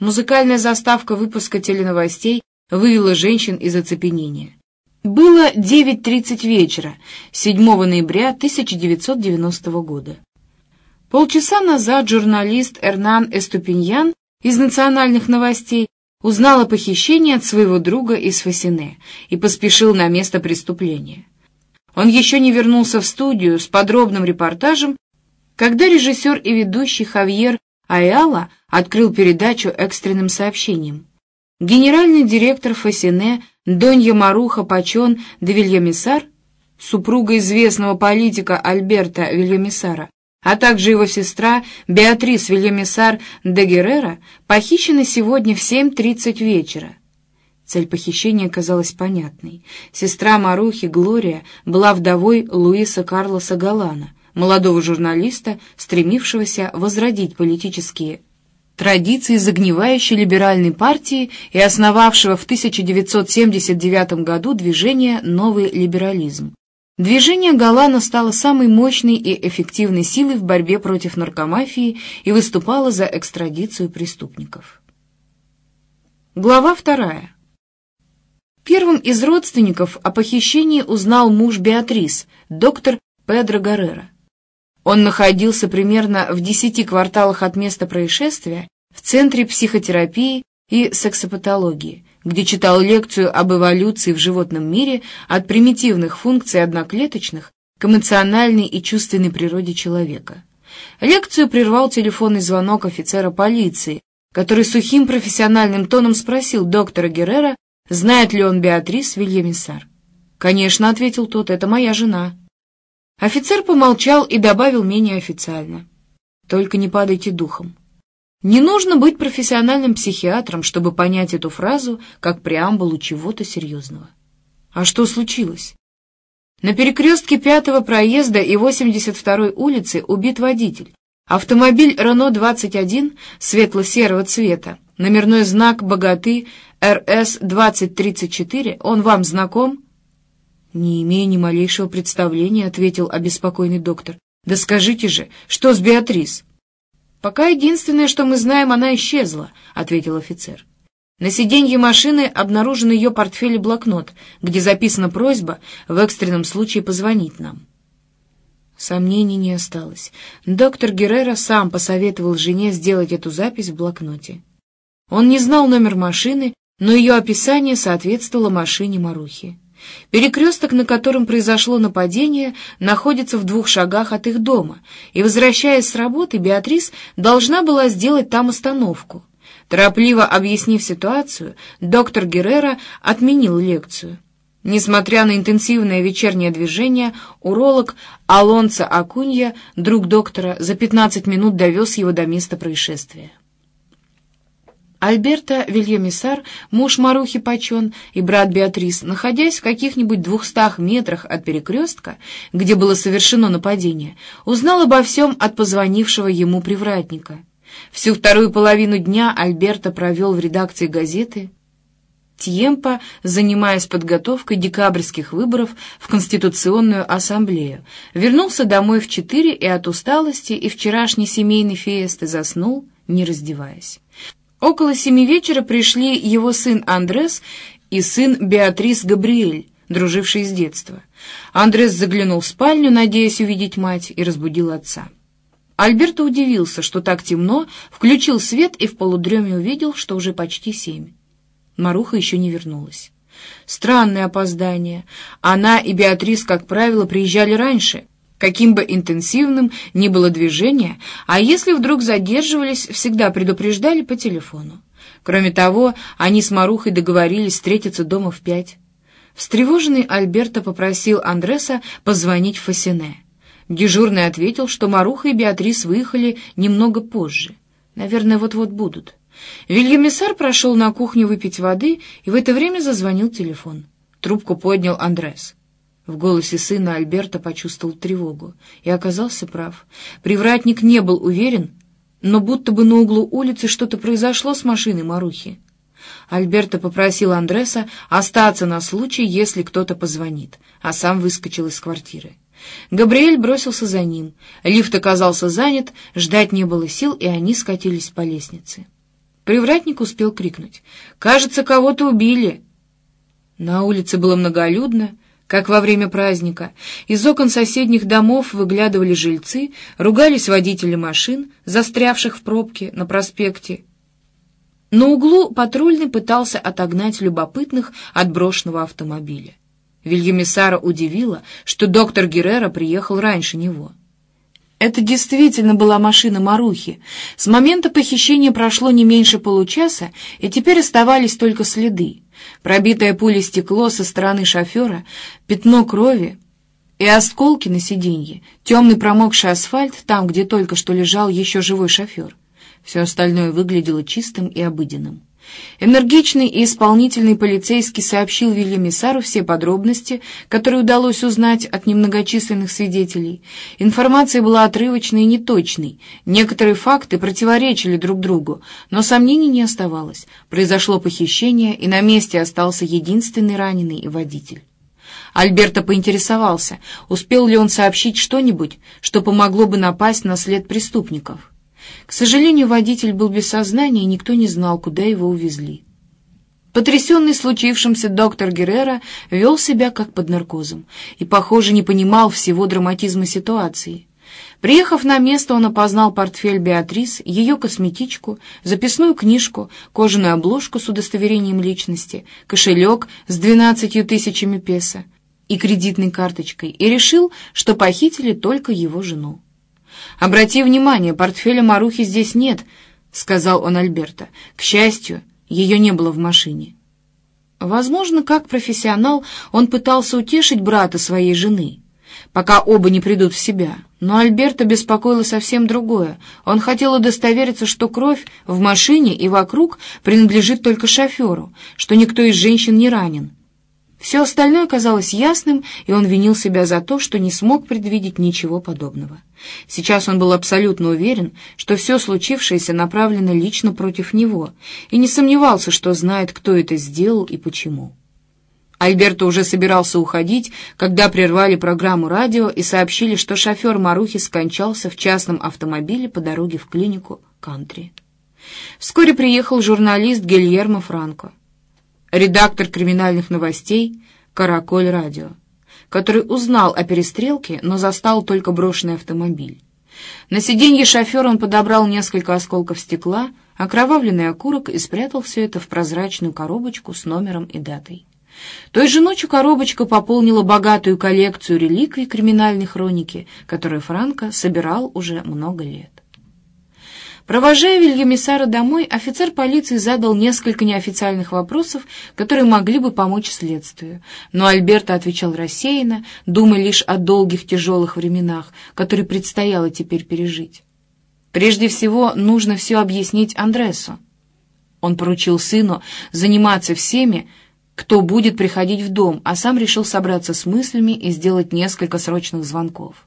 [SPEAKER 1] Музыкальная заставка выпуска теленовостей вывела женщин из оцепенения. Было 9.30 вечера, 7 ноября 1990 года. Полчаса назад журналист Эрнан Эступиньян из национальных новостей узнал о похищении от своего друга из Фасине и поспешил на место преступления. Он еще не вернулся в студию с подробным репортажем, когда режиссер и ведущий Хавьер Айала открыл передачу экстренным сообщением. Генеральный директор Фасине Донья Маруха Пачон де Вильямисар, супруга известного политика Альберта Вильямисара, а также его сестра Беатрис Вильямисар де Геррера, похищены сегодня в 7.30 вечера. Цель похищения казалась понятной. Сестра Марухи, Глория, была вдовой Луиса Карлоса Галана, молодого журналиста, стремившегося возродить политические традиции загнивающей либеральной партии и основавшего в 1979 году движение «Новый либерализм». Движение Галана стало самой мощной и эффективной силой в борьбе против наркомафии и выступало за экстрадицию преступников. Глава вторая. Первым из родственников о похищении узнал муж Беатрис, доктор Педро Гаррера. Он находился примерно в десяти кварталах от места происшествия в Центре психотерапии и сексопатологии, где читал лекцию об эволюции в животном мире от примитивных функций одноклеточных к эмоциональной и чувственной природе человека. Лекцию прервал телефонный звонок офицера полиции, который сухим профессиональным тоном спросил доктора Геррера, знает ли он Беатрис Вильямисар. «Конечно», — ответил тот, — «это моя жена». Офицер помолчал и добавил менее официально. «Только не падайте духом». Не нужно быть профессиональным психиатром, чтобы понять эту фразу как преамбулу чего-то серьезного. А что случилось? На перекрестке пятого проезда и 82-й улицы убит водитель. Автомобиль «Рено-21» светло-серого цвета, номерной знак «Богаты» РС-2034, он вам знаком? «Не имею ни малейшего представления», — ответил обеспокоенный доктор. «Да скажите же, что с Беатрис?» «Пока единственное, что мы знаем, она исчезла», — ответил офицер. На сиденье машины обнаружен ее портфель и блокнот, где записана просьба в экстренном случае позвонить нам. Сомнений не осталось. Доктор Геррера сам посоветовал жене сделать эту запись в блокноте. Он не знал номер машины, но ее описание соответствовало машине Марухи. Перекресток, на котором произошло нападение, находится в двух шагах от их дома, и, возвращаясь с работы, Беатрис должна была сделать там остановку. Торопливо объяснив ситуацию, доктор Геррера отменил лекцию. Несмотря на интенсивное вечернее движение, уролог Алонсо Акунья, друг доктора, за 15 минут довез его до места происшествия. Альберто Вильямисар, муж Марухи Пачон и брат Беатрис, находясь в каких-нибудь двухстах метрах от перекрестка, где было совершено нападение, узнал обо всем от позвонившего ему привратника. Всю вторую половину дня Альберто провел в редакции газеты «Тьемпо», занимаясь подготовкой декабрьских выборов в Конституционную ассамблею. Вернулся домой в четыре и от усталости и вчерашней семейной фиесты заснул, не раздеваясь. Около семи вечера пришли его сын Андрес и сын Беатрис Габриэль, друживший с детства. Андрес заглянул в спальню, надеясь увидеть мать, и разбудил отца. Альберто удивился, что так темно, включил свет и в полудреме увидел, что уже почти семь. Маруха еще не вернулась. Странное опоздание. Она и Беатрис, как правило, приезжали раньше, каким бы интенсивным ни было движение, а если вдруг задерживались, всегда предупреждали по телефону. Кроме того, они с Марухой договорились встретиться дома в пять. Встревоженный Альберто попросил Андреса позвонить в Фасине. Дежурный ответил, что Маруха и Беатрис выехали немного позже. Наверное, вот-вот будут. Вильямисар прошел на кухню выпить воды, и в это время зазвонил телефон. Трубку поднял Андрес. В голосе сына Альберта почувствовал тревогу и оказался прав. Привратник не был уверен, но будто бы на углу улицы что-то произошло с машиной Марухи. Альберто попросил Андреса остаться на случай, если кто-то позвонит, а сам выскочил из квартиры. Габриэль бросился за ним. Лифт оказался занят, ждать не было сил, и они скатились по лестнице. Привратник успел крикнуть. «Кажется, кого-то убили!» На улице было многолюдно, как во время праздника. Из окон соседних домов выглядывали жильцы, ругались водители машин, застрявших в пробке на проспекте. На углу патрульный пытался отогнать любопытных от брошенного автомобиля. Вильямисара удивило, что доктор Геррера приехал раньше него. Это действительно была машина Марухи. С момента похищения прошло не меньше получаса, и теперь оставались только следы. Пробитое пулей стекло со стороны шофера, пятно крови и осколки на сиденье, темный промокший асфальт там, где только что лежал еще живой шофер. Все остальное выглядело чистым и обыденным. Энергичный и исполнительный полицейский сообщил Вильямисару все подробности, которые удалось узнать от немногочисленных свидетелей. Информация была отрывочной и неточной. Некоторые факты противоречили друг другу, но сомнений не оставалось. Произошло похищение, и на месте остался единственный раненый и водитель. Альберто поинтересовался, успел ли он сообщить что-нибудь, что помогло бы напасть на след преступников. К сожалению, водитель был без сознания, и никто не знал, куда его увезли. Потрясенный случившимся доктор Геррера вел себя как под наркозом и, похоже, не понимал всего драматизма ситуации. Приехав на место, он опознал портфель Беатрис, ее косметичку, записную книжку, кожаную обложку с удостоверением личности, кошелек с двенадцатью тысячами песо и кредитной карточкой и решил, что похитили только его жену. «Обрати внимание, портфеля Марухи здесь нет», — сказал он Альберто. «К счастью, ее не было в машине». Возможно, как профессионал он пытался утешить брата своей жены, пока оба не придут в себя. Но Альберто беспокоило совсем другое. Он хотел удостовериться, что кровь в машине и вокруг принадлежит только шоферу, что никто из женщин не ранен. Все остальное казалось ясным, и он винил себя за то, что не смог предвидеть ничего подобного. Сейчас он был абсолютно уверен, что все случившееся направлено лично против него, и не сомневался, что знает, кто это сделал и почему. Альберто уже собирался уходить, когда прервали программу радио и сообщили, что шофер Марухи скончался в частном автомобиле по дороге в клинику «Кантри». Вскоре приехал журналист Гильермо Франко, редактор криминальных новостей «Караколь Радио», который узнал о перестрелке, но застал только брошенный автомобиль. На сиденье шофера он подобрал несколько осколков стекла, окровавленный окурок и спрятал все это в прозрачную коробочку с номером и датой. Той же ночью коробочка пополнила богатую коллекцию реликвий криминальной хроники, которую Франко собирал уже много лет. Провожая Вильямисара домой, офицер полиции задал несколько неофициальных вопросов, которые могли бы помочь следствию. Но Альберто отвечал рассеянно, думая лишь о долгих тяжелых временах, которые предстояло теперь пережить. Прежде всего, нужно все объяснить Андресу. Он поручил сыну заниматься всеми, кто будет приходить в дом, а сам решил собраться с мыслями и сделать несколько срочных звонков.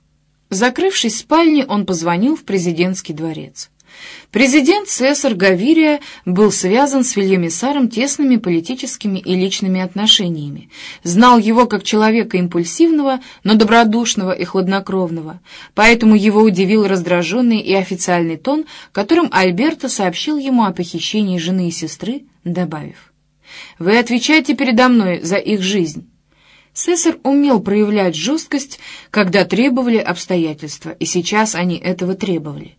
[SPEAKER 1] Закрывшись в спальне, он позвонил в президентский дворец. Президент Цесар Гавирия был связан с Вильямисаром тесными политическими и личными отношениями, знал его как человека импульсивного, но добродушного и хладнокровного, поэтому его удивил раздраженный и официальный тон, которым Альберто сообщил ему о похищении жены и сестры, добавив «Вы отвечаете передо мной за их жизнь». Цесар умел проявлять жесткость, когда требовали обстоятельства, и сейчас они этого требовали.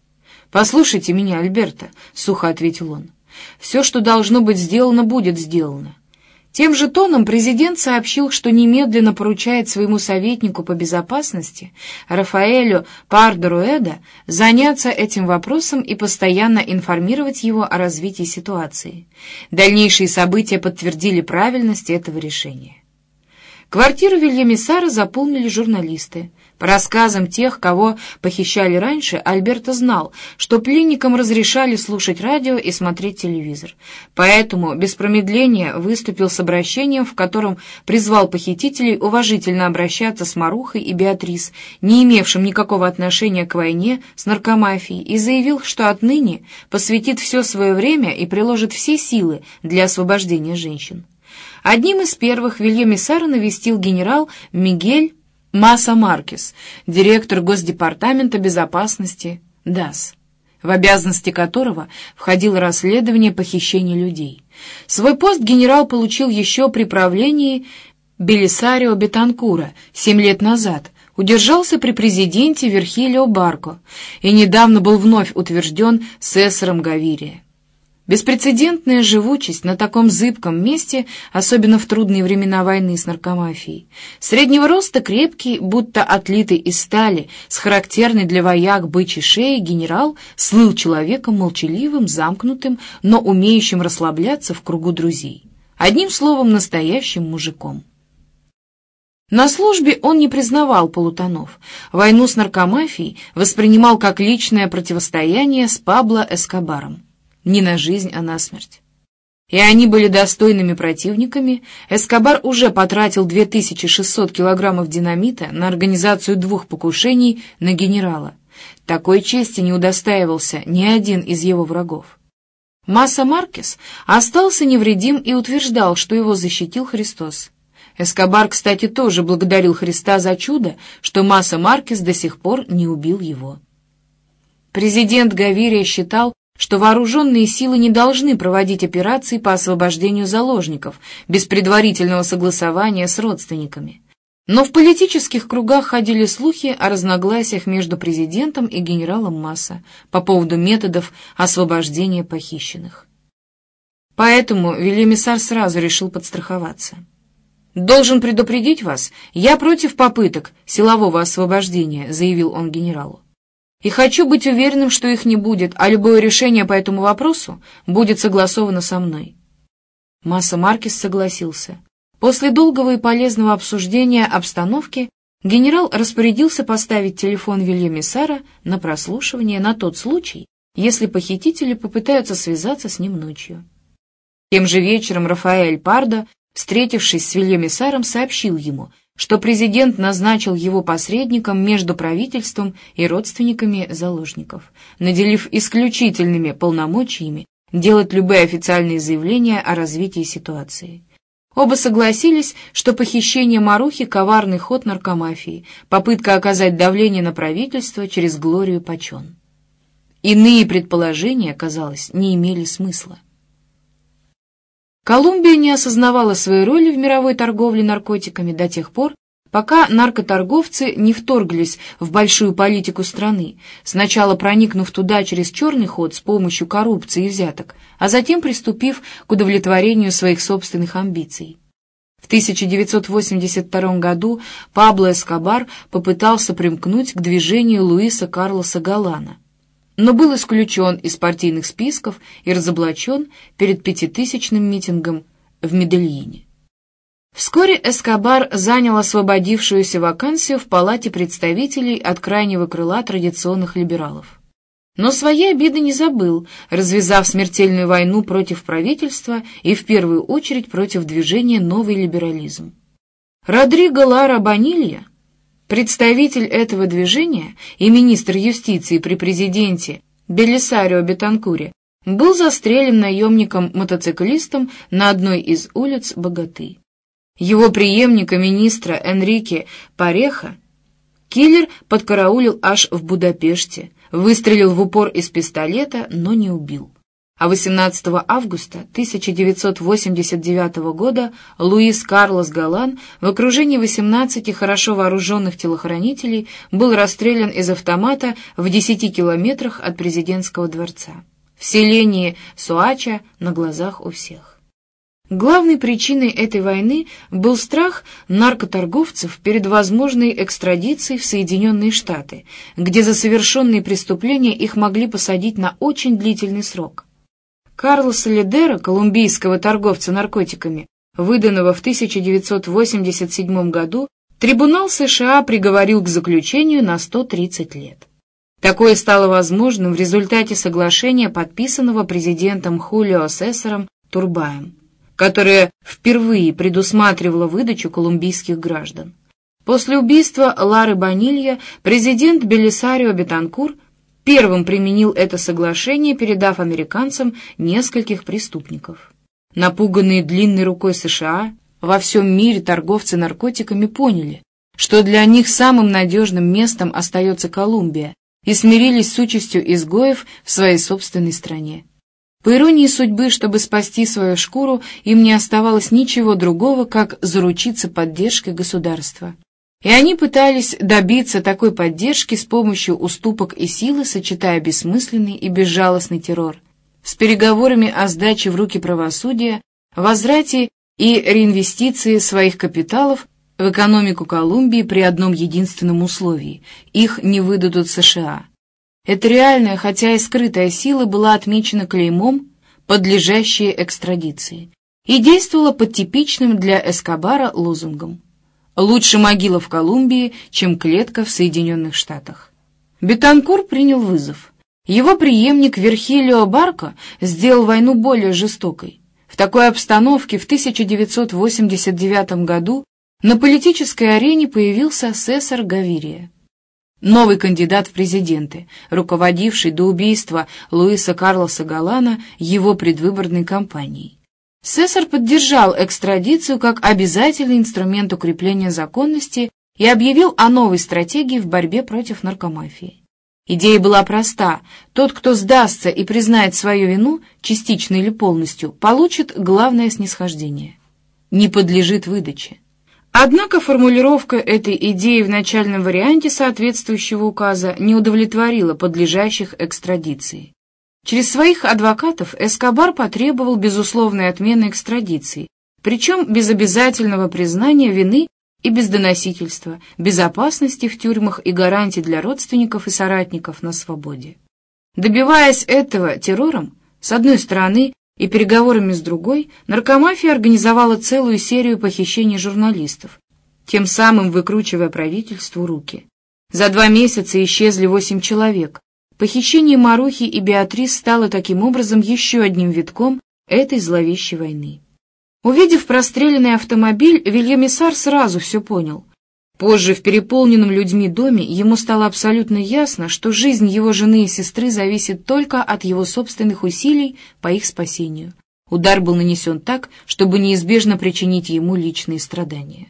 [SPEAKER 1] «Послушайте меня, Альберто», — сухо ответил он. «Все, что должно быть сделано, будет сделано». Тем же тоном президент сообщил, что немедленно поручает своему советнику по безопасности Рафаэлю Пардеруэда заняться этим вопросом и постоянно информировать его о развитии ситуации. Дальнейшие события подтвердили правильность этого решения. Квартиру Вильямисара заполнили журналисты. По рассказам тех, кого похищали раньше, Альберто знал, что пленникам разрешали слушать радио и смотреть телевизор. Поэтому без промедления выступил с обращением, в котором призвал похитителей уважительно обращаться с Марухой и Беатрис, не имевшим никакого отношения к войне с наркомафией, и заявил, что отныне посвятит все свое время и приложит все силы для освобождения женщин. Одним из первых Вильямисара навестил генерал Мигель Маса Маркес, директор Госдепартамента безопасности ДАС, в обязанности которого входило расследование похищения людей. Свой пост генерал получил еще при правлении Белисарио Бетанкура семь лет назад, удержался при президенте Верхилио Барко и недавно был вновь утвержден сессором Гавирия. Беспрецедентная живучесть на таком зыбком месте, особенно в трудные времена войны с наркомафией. Среднего роста крепкий, будто отлитый из стали, с характерной для вояк бычьей шеей генерал слыл человеком молчаливым, замкнутым, но умеющим расслабляться в кругу друзей. Одним словом, настоящим мужиком. На службе он не признавал полутонов. Войну с наркомафией воспринимал как личное противостояние с Пабло Эскобаром не на жизнь, а на смерть. И они были достойными противниками, Эскобар уже потратил 2600 килограммов динамита на организацию двух покушений на генерала. Такой чести не удостаивался ни один из его врагов. Масса Маркес остался невредим и утверждал, что его защитил Христос. Эскобар, кстати, тоже благодарил Христа за чудо, что Масса Маркес до сих пор не убил его. Президент Гавирия считал, что вооруженные силы не должны проводить операции по освобождению заложников без предварительного согласования с родственниками. Но в политических кругах ходили слухи о разногласиях между президентом и генералом Масса по поводу методов освобождения похищенных. Поэтому Велимисар сразу решил подстраховаться. «Должен предупредить вас, я против попыток силового освобождения», — заявил он генералу. И хочу быть уверенным, что их не будет, а любое решение по этому вопросу будет согласовано со мной. Масса Маркис согласился. После долгого и полезного обсуждения обстановки генерал распорядился поставить телефон Вильямисара на прослушивание на тот случай, если похитители попытаются связаться с ним ночью. Тем же вечером Рафаэль Пардо, встретившись с Вильямисаром, сообщил ему, что президент назначил его посредником между правительством и родственниками заложников, наделив исключительными полномочиями делать любые официальные заявления о развитии ситуации. Оба согласились, что похищение Марухи — коварный ход наркомафии, попытка оказать давление на правительство через Глорию Пачон. Иные предположения, казалось, не имели смысла. Колумбия не осознавала своей роли в мировой торговле наркотиками до тех пор, пока наркоторговцы не вторглись в большую политику страны, сначала проникнув туда через черный ход с помощью коррупции и взяток, а затем приступив к удовлетворению своих собственных амбиций. В 1982 году Пабло Эскобар попытался примкнуть к движению Луиса Карлоса Галана, но был исключен из партийных списков и разоблачен перед пятитысячным митингом в Медельине. Вскоре Эскобар занял освободившуюся вакансию в Палате представителей от крайнего крыла традиционных либералов. Но свои обиды не забыл, развязав смертельную войну против правительства и в первую очередь против движения «Новый либерализм». Родриго Лара Банилья, представитель этого движения и министр юстиции при президенте Белисарио Бетанкуре, был застрелен наемником-мотоциклистом на одной из улиц Богаты. Его преемника, министра Энрике Пареха, киллер подкараулил аж в Будапеште, выстрелил в упор из пистолета, но не убил. А 18 августа 1989 года Луис Карлос Галан в окружении 18 хорошо вооруженных телохранителей был расстрелян из автомата в 10 километрах от президентского дворца. В селении Суача на глазах у всех. Главной причиной этой войны был страх наркоторговцев перед возможной экстрадицией в Соединенные Штаты, где за совершенные преступления их могли посадить на очень длительный срок. Карлоса Ледера, колумбийского торговца наркотиками, выданного в 1987 году, трибунал США приговорил к заключению на 130 лет. Такое стало возможным в результате соглашения, подписанного президентом Хулио Сесаром Турбаем которая впервые предусматривала выдачу колумбийских граждан. После убийства Лары Банилья президент Белисарио Бетанкур первым применил это соглашение, передав американцам нескольких преступников. Напуганные длинной рукой США, во всем мире торговцы наркотиками поняли, что для них самым надежным местом остается Колумбия, и смирились с участью изгоев в своей собственной стране. По иронии судьбы, чтобы спасти свою шкуру, им не оставалось ничего другого, как заручиться поддержкой государства. И они пытались добиться такой поддержки с помощью уступок и силы, сочетая бессмысленный и безжалостный террор с переговорами о сдаче в руки правосудия, возврате и реинвестиции своих капиталов в экономику Колумбии при одном единственном условии – их не выдадут США. Эта реальная, хотя и скрытая сила была отмечена клеймом, подлежащей экстрадиции, и действовала под типичным для Эскобара лозунгом «Лучше могила в Колумбии, чем клетка в Соединенных Штатах». Бетанкур принял вызов. Его преемник Верхилио Барко сделал войну более жестокой. В такой обстановке в 1989 году на политической арене появился Сесар Гавирия новый кандидат в президенты, руководивший до убийства Луиса Карлоса Галана его предвыборной кампанией. Сесар поддержал экстрадицию как обязательный инструмент укрепления законности и объявил о новой стратегии в борьбе против наркомафии. Идея была проста. Тот, кто сдастся и признает свою вину, частично или полностью, получит главное снисхождение. Не подлежит выдаче. Однако формулировка этой идеи в начальном варианте соответствующего указа не удовлетворила подлежащих экстрадиции. Через своих адвокатов Эскобар потребовал безусловной отмены экстрадиции, причем без обязательного признания вины и без доносительства, безопасности в тюрьмах и гарантий для родственников и соратников на свободе. Добиваясь этого террором, с одной стороны, и переговорами с другой наркомафия организовала целую серию похищений журналистов, тем самым выкручивая правительству руки. За два месяца исчезли восемь человек. Похищение Марухи и Беатрис стало таким образом еще одним витком этой зловещей войны. Увидев простреленный автомобиль, Вильямисар сразу все понял — Позже, в переполненном людьми доме, ему стало абсолютно ясно, что жизнь его жены и сестры зависит только от его собственных усилий по их спасению. Удар был нанесен так, чтобы неизбежно причинить ему личные страдания.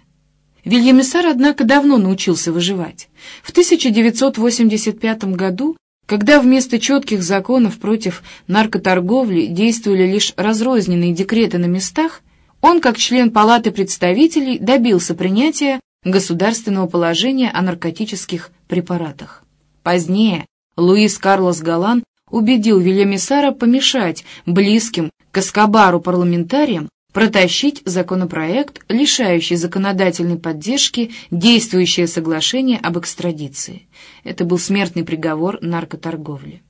[SPEAKER 1] Вильямисар, однако, давно научился выживать. В 1985 году Когда вместо четких законов против наркоторговли действовали лишь разрозненные декреты на местах, он, как член Палаты представителей, добился принятия государственного положения о наркотических препаратах. Позднее Луис Карлос Галан убедил Вильямисара помешать близким к Эскобару парламентариям протащить законопроект, лишающий законодательной поддержки действующее соглашение об экстрадиции. Это был смертный приговор наркоторговли.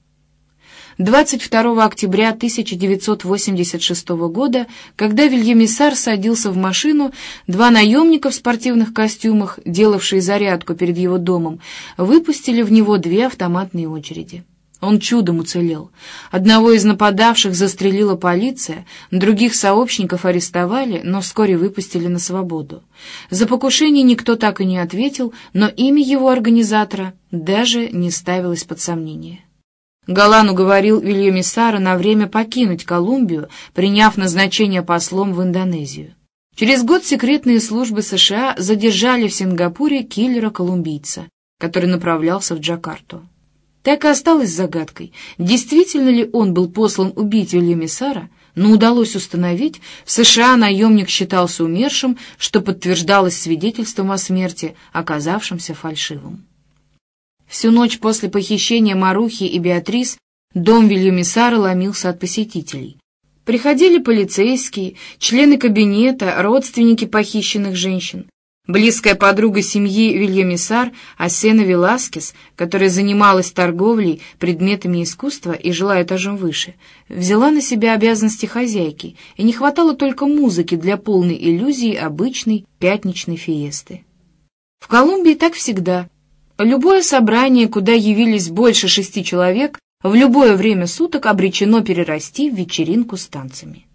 [SPEAKER 1] 22 октября 1986 года, когда Вильямисар садился в машину, два наемника в спортивных костюмах, делавшие зарядку перед его домом, выпустили в него две автоматные очереди. Он чудом уцелел. Одного из нападавших застрелила полиция, других сообщников арестовали, но вскоре выпустили на свободу. За покушение никто так и не ответил, но имя его организатора даже не ставилось под сомнение. Галан уговорил Вильямисара на время покинуть Колумбию, приняв назначение послом в Индонезию. Через год секретные службы США задержали в Сингапуре киллера-колумбийца, который направлялся в Джакарту. Так и осталось загадкой, действительно ли он был послан убить Вильямисара, но удалось установить, в США наемник считался умершим, что подтверждалось свидетельством о смерти, оказавшимся фальшивым. Всю ночь после похищения Марухи и Беатрис дом Вильямисара ломился от посетителей. Приходили полицейские, члены кабинета, родственники похищенных женщин. Близкая подруга семьи Вильямисар, Асена Веласкес, которая занималась торговлей предметами искусства и жила этажом выше, взяла на себя обязанности хозяйки, и не хватало только музыки для полной иллюзии обычной пятничной фиесты. В Колумбии так всегда. Любое собрание, куда явились больше шести человек, в любое время суток обречено перерасти в вечеринку с танцами.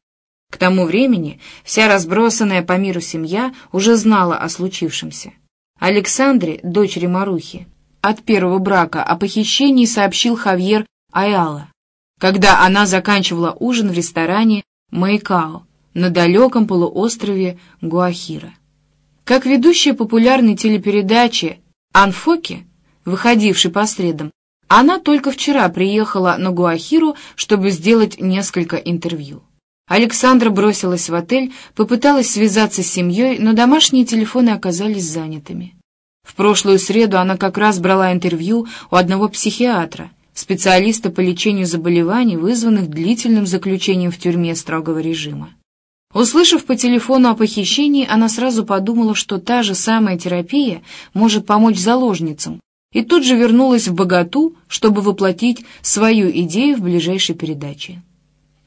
[SPEAKER 1] К тому времени вся разбросанная по миру семья уже знала о случившемся. Александре, дочери Марухи, от первого брака о похищении сообщил Хавьер Айала, когда она заканчивала ужин в ресторане Майкао на далеком полуострове Гуахира. Как ведущая популярной телепередачи Анфоки, выходившей по средам, она только вчера приехала на Гуахиру, чтобы сделать несколько интервью. Александра бросилась в отель, попыталась связаться с семьей, но домашние телефоны оказались занятыми. В прошлую среду она как раз брала интервью у одного психиатра, специалиста по лечению заболеваний, вызванных длительным заключением в тюрьме строгого режима. Услышав по телефону о похищении, она сразу подумала, что та же самая терапия может помочь заложницам, и тут же вернулась в богату, чтобы воплотить свою идею в ближайшей передаче.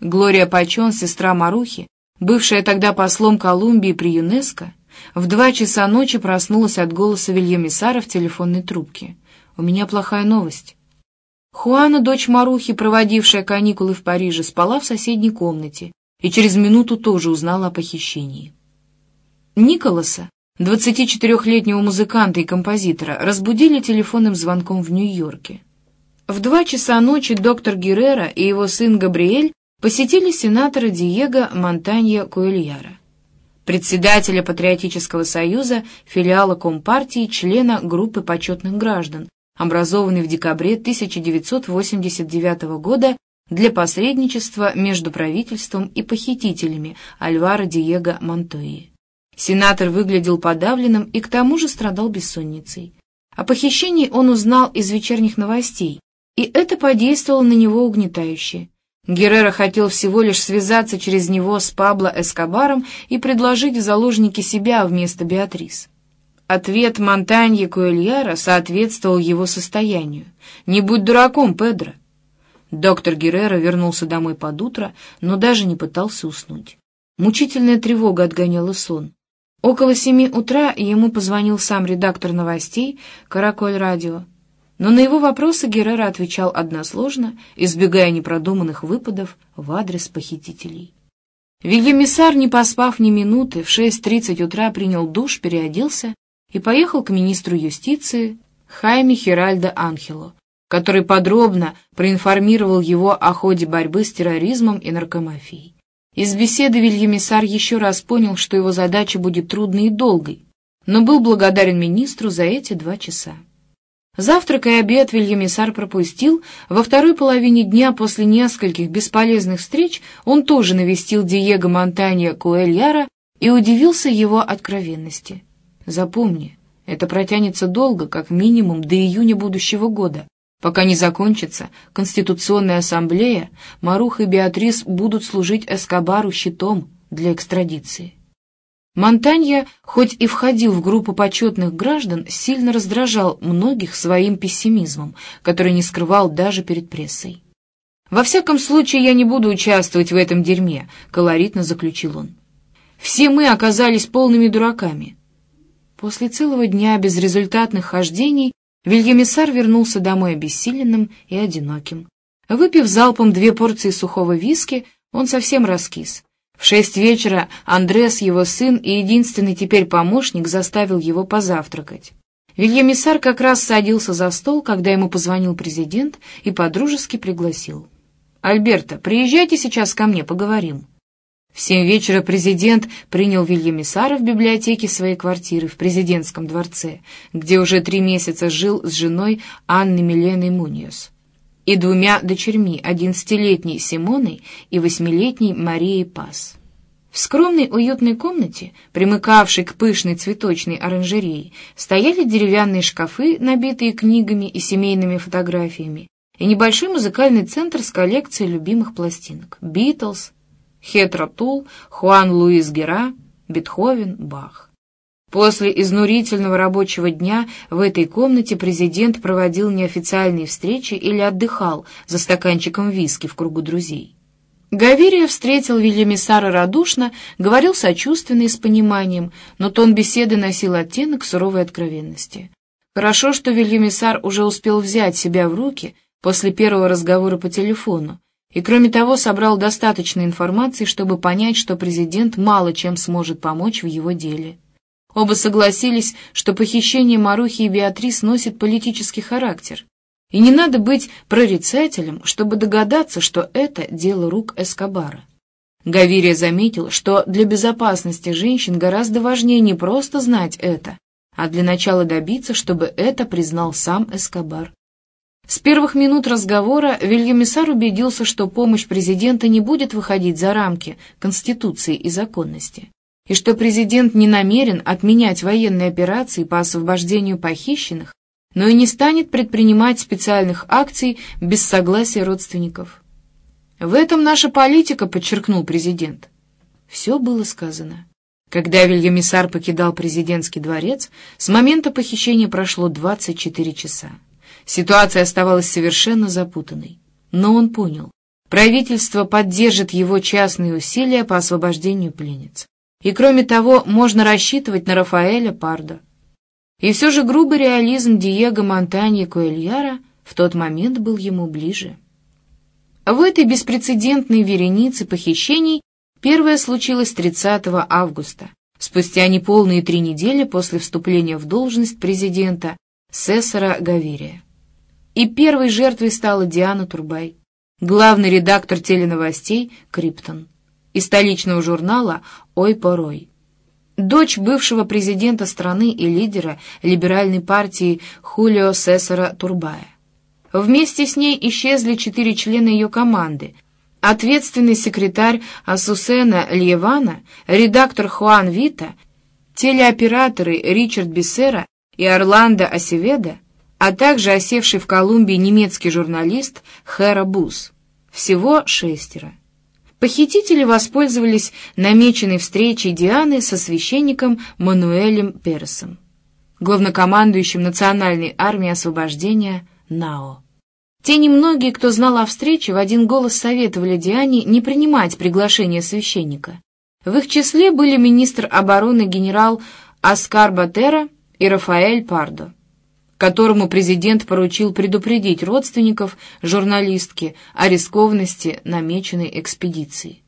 [SPEAKER 1] Глория Пачон, сестра Марухи, бывшая тогда послом Колумбии при ЮНЕСКО, в два часа ночи проснулась от голоса Вильямисара в телефонной трубке. «У меня плохая новость». Хуана, дочь Марухи, проводившая каникулы в Париже, спала в соседней комнате и через минуту тоже узнала о похищении. Николаса, 24-летнего музыканта и композитора, разбудили телефонным звонком в Нью-Йорке. В два часа ночи доктор Геррера и его сын Габриэль посетили сенатора Диего Монтанья Куэльяра, председателя Патриотического союза, филиала Компартии, члена группы почетных граждан, образованной в декабре 1989 года для посредничества между правительством и похитителями Альвара Диего Монтои. Сенатор выглядел подавленным и к тому же страдал бессонницей. О похищении он узнал из вечерних новостей, и это подействовало на него угнетающе. Геррера хотел всего лишь связаться через него с Пабло Эскобаром и предложить в заложники себя вместо Беатрис. Ответ Монтанье Куэльяра соответствовал его состоянию. «Не будь дураком, Педро. Доктор Геррера вернулся домой под утро, но даже не пытался уснуть. Мучительная тревога отгоняла сон. Около семи утра ему позвонил сам редактор новостей «Караколь радио». Но на его вопросы Геррера отвечал односложно, избегая непродуманных выпадов в адрес похитителей. Вильямисар, не поспав ни минуты, в 6.30 утра принял душ, переоделся и поехал к министру юстиции Хайме Хиральдо Анхело, который подробно проинформировал его о ходе борьбы с терроризмом и наркомафией. Из беседы Вильямисар еще раз понял, что его задача будет трудной и долгой, но был благодарен министру за эти два часа. Завтрак и обед Вильямисар пропустил. Во второй половине дня после нескольких бесполезных встреч он тоже навестил Диего Монтанья Куэльяра и удивился его откровенности. «Запомни, это протянется долго, как минимум до июня будущего года. Пока не закончится Конституционная ассамблея, Марух и Беатрис будут служить Эскобару щитом для экстрадиции». Монтанья, хоть и входил в группу почетных граждан, сильно раздражал многих своим пессимизмом, который не скрывал даже перед прессой. «Во всяком случае, я не буду участвовать в этом дерьме», — колоритно заключил он. «Все мы оказались полными дураками». После целого дня безрезультатных хождений Вильямисар вернулся домой обессиленным и одиноким. Выпив залпом две порции сухого виски, он совсем раскис — в шесть вечера Андрес, его сын и единственный теперь помощник, заставил его позавтракать. Вильямисар как раз садился за стол, когда ему позвонил президент и подружески пригласил. «Альберто, приезжайте сейчас ко мне, поговорим». В семь вечера президент принял Вильямисара в библиотеке своей квартиры в президентском дворце, где уже три месяца жил с женой Анной Миленой Муньос и двумя дочерьми, одиннадцатилетней Симоной и восьмилетней Марией Пас. В скромной уютной комнате, примыкавшей к пышной цветочной оранжерее, стояли деревянные шкафы, набитые книгами и семейными фотографиями, и небольшой музыкальный центр с коллекцией любимых пластинок — Битлз, Хетра Тул, Хуан Луис Гера, Бетховен, Бах. После изнурительного рабочего дня в этой комнате президент проводил неофициальные встречи или отдыхал за стаканчиком виски в кругу друзей. Гавирия встретил Вильямисара радушно, говорил сочувственно и с пониманием, но тон беседы носил оттенок суровой откровенности. Хорошо, что Вильямисар уже успел взять себя в руки после первого разговора по телефону, и, кроме того, собрал достаточно информации, чтобы понять, что президент мало чем сможет помочь в его деле. Оба согласились, что похищение Марухи и Беатрис носит политический характер. И не надо быть прорицателем, чтобы догадаться, что это дело рук Эскобара. Гавирия заметил, что для безопасности женщин гораздо важнее не просто знать это, а для начала добиться, чтобы это признал сам Эскобар. С первых минут разговора Вильямисар убедился, что помощь президента не будет выходить за рамки Конституции и законности и что президент не намерен отменять военные операции по освобождению похищенных, но и не станет предпринимать специальных акций без согласия родственников. В этом наша политика, подчеркнул президент. Все было сказано. Когда Вильямисар покидал президентский дворец, с момента похищения прошло 24 часа. Ситуация оставалась совершенно запутанной. Но он понял, правительство поддержит его частные усилия по освобождению пленниц. И кроме того, можно рассчитывать на Рафаэля Пардо. И все же грубый реализм Диего Монтаньи Коэльяра в тот момент был ему ближе. В этой беспрецедентной веренице похищений первое случилось 30 августа, спустя неполные три недели после вступления в должность президента Сесара Гавирия. И первой жертвой стала Диана Турбай, главный редактор теленовостей Криптон из столичного журнала «Ой порой». Дочь бывшего президента страны и лидера либеральной партии Хулио Сесара Турбая. Вместе с ней исчезли четыре члена ее команды. Ответственный секретарь Асусена Льевана, редактор Хуан Вита, телеоператоры Ричард Бессера и Орландо Осеведа, а также осевший в Колумбии немецкий журналист Хэра Бус. Всего шестеро. Похитители воспользовались намеченной встречей Дианы со священником Мануэлем Пересом, главнокомандующим Национальной армии освобождения НАО. Те немногие, кто знал о встрече, в один голос советовали Диане не принимать приглашение священника. В их числе были министр обороны генерал Оскар Батера и Рафаэль Пардо которому президент поручил предупредить родственников журналистки о рискованности намеченной экспедиции.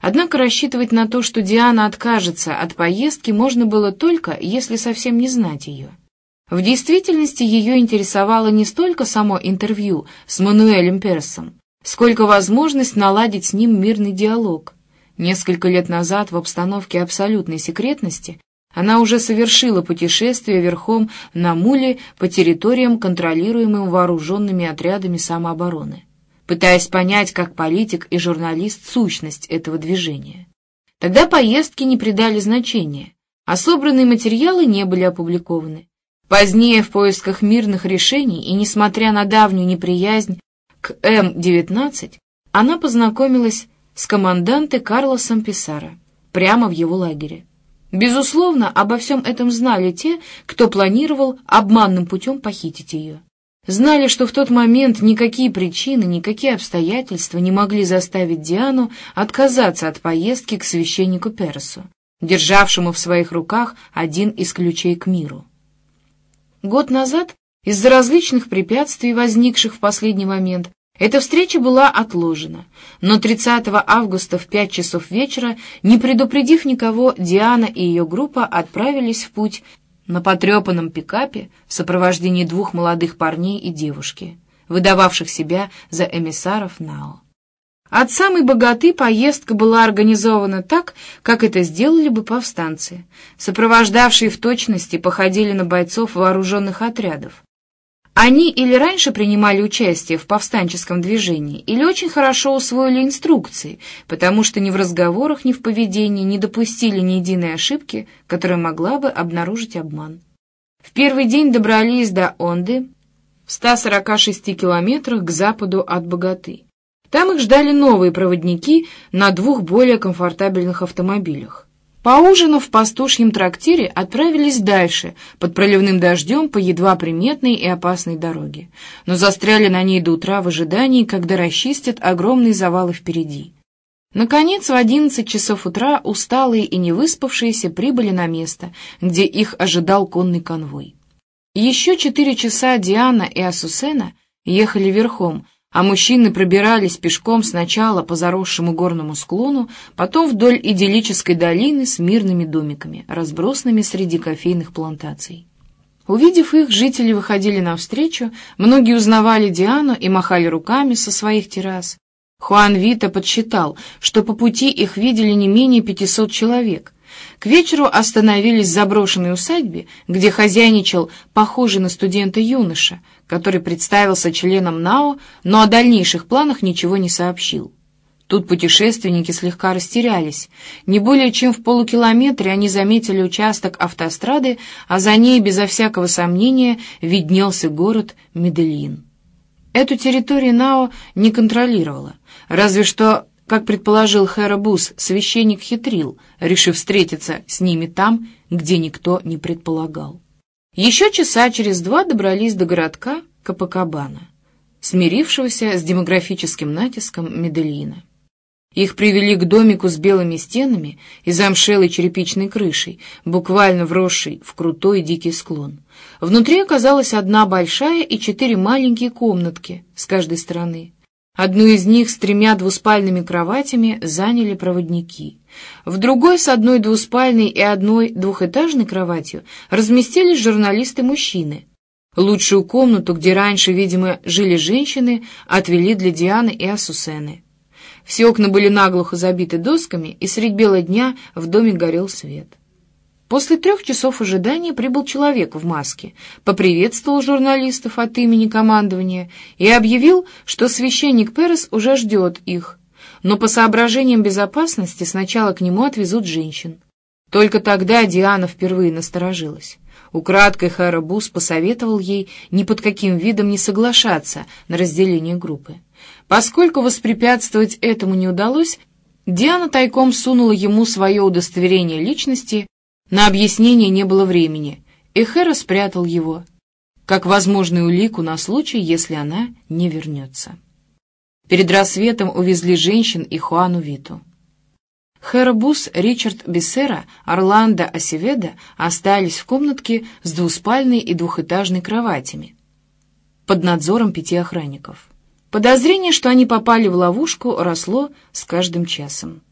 [SPEAKER 1] Однако рассчитывать на то, что Диана откажется от поездки, можно было только, если совсем не знать ее. В действительности ее интересовало не столько само интервью с Мануэлем Персом, сколько возможность наладить с ним мирный диалог. Несколько лет назад в обстановке абсолютной секретности она уже совершила путешествие верхом на муле по территориям, контролируемым вооруженными отрядами самообороны, пытаясь понять, как политик и журналист, сущность этого движения. Тогда поездки не придали значения, а собранные материалы не были опубликованы. Позднее, в поисках мирных решений и несмотря на давнюю неприязнь к М-19, она познакомилась с команданте Карлосом Писаро прямо в его лагере. Безусловно, обо всем этом знали те, кто планировал обманным путем похитить ее. Знали, что в тот момент никакие причины, никакие обстоятельства не могли заставить Диану отказаться от поездки к священнику Пересу, державшему в своих руках один из ключей к миру. Год назад, из-за различных препятствий, возникших в последний момент, эта встреча была отложена, но 30 августа в 5 часов вечера, не предупредив никого, Диана и ее группа отправились в путь на потрепанном пикапе в сопровождении двух молодых парней и девушки, выдававших себя за эмиссаров НАО. От самой богаты поездка была организована так, как это сделали бы повстанцы. Сопровождавшие в точности походили на бойцов вооруженных отрядов, они или раньше принимали участие в повстанческом движении, или очень хорошо усвоили инструкции, потому что ни в разговорах, ни в поведении не допустили ни единой ошибки, которая могла бы обнаружить обман. В первый день добрались до Онды, в 146 километрах к западу от Богаты. Там их ждали новые проводники на двух более комфортабельных автомобилях. Поужинав в пастушьем трактире, отправились дальше, под проливным дождем по едва приметной и опасной дороге, но застряли на ней до утра в ожидании, когда расчистят огромные завалы впереди. Наконец, в одиннадцать часов утра усталые и невыспавшиеся прибыли на место, где их ожидал конный конвой. Еще четыре часа Диана и Асусена ехали верхом, а мужчины пробирались пешком сначала по заросшему горному склону, потом вдоль идиллической долины с мирными домиками, разбросанными среди кофейных плантаций. Увидев их, жители выходили навстречу, многие узнавали Диану и махали руками со своих террас. Хуан Вита подсчитал, что по пути их видели не менее 500 человек. Вечеру остановились в заброшенной усадьбе, где хозяйничал похожий на студента юноша — который представился членом НАО, но о дальнейших планах ничего не сообщил. Тут путешественники слегка растерялись. Не более чем в полукилометре они заметили участок автострады, а за ней, безо всякого сомнения, виднелся город Медельин. Эту территорию НАО не контролировала, разве что, как предположил Хэра Бус, священник хитрил, решив встретиться с ними там, где никто не предполагал. Еще часа через два добрались до городка Капакабана, смирившегося с демографическим натиском Медельина. Их привели к домику с белыми стенами и замшелой черепичной крышей, буквально вросшей в крутой дикий склон. Внутри оказалась одна большая и четыре маленькие комнатки с каждой стороны. Одну из них с тремя двуспальными кроватями заняли проводники. В другой с одной двуспальной и одной двухэтажной кроватью разместились журналисты-мужчины. Лучшую комнату, где раньше, видимо, жили женщины, отвели для Дианы и Асусены. Все окна были наглухо забиты досками, и средь бела дня в доме горел свет. После трех часов ожидания прибыл человек в маске, поприветствовал журналистов от имени командования и объявил, что священник Перес уже ждет их, но по соображениям безопасности сначала к нему отвезут женщин. Только тогда Диана впервые насторожилась. Украдкой Хэра Бус посоветовал ей ни под каким видом не соглашаться на разделение группы. Поскольку воспрепятствовать этому не удалось, Диана тайком сунула ему свое удостоверение личности на объяснение не было времени, и Хэра спрятал его, как возможную улику на случай, если она не вернется. Перед рассветом увезли женщин и Хуану Виту. Бус, Ричард Бессера, Орландо Осеведа остались в комнатке с двуспальной и двухэтажной кроватями под надзором пяти охранников. Подозрение, что они попали в ловушку, росло с каждым часом.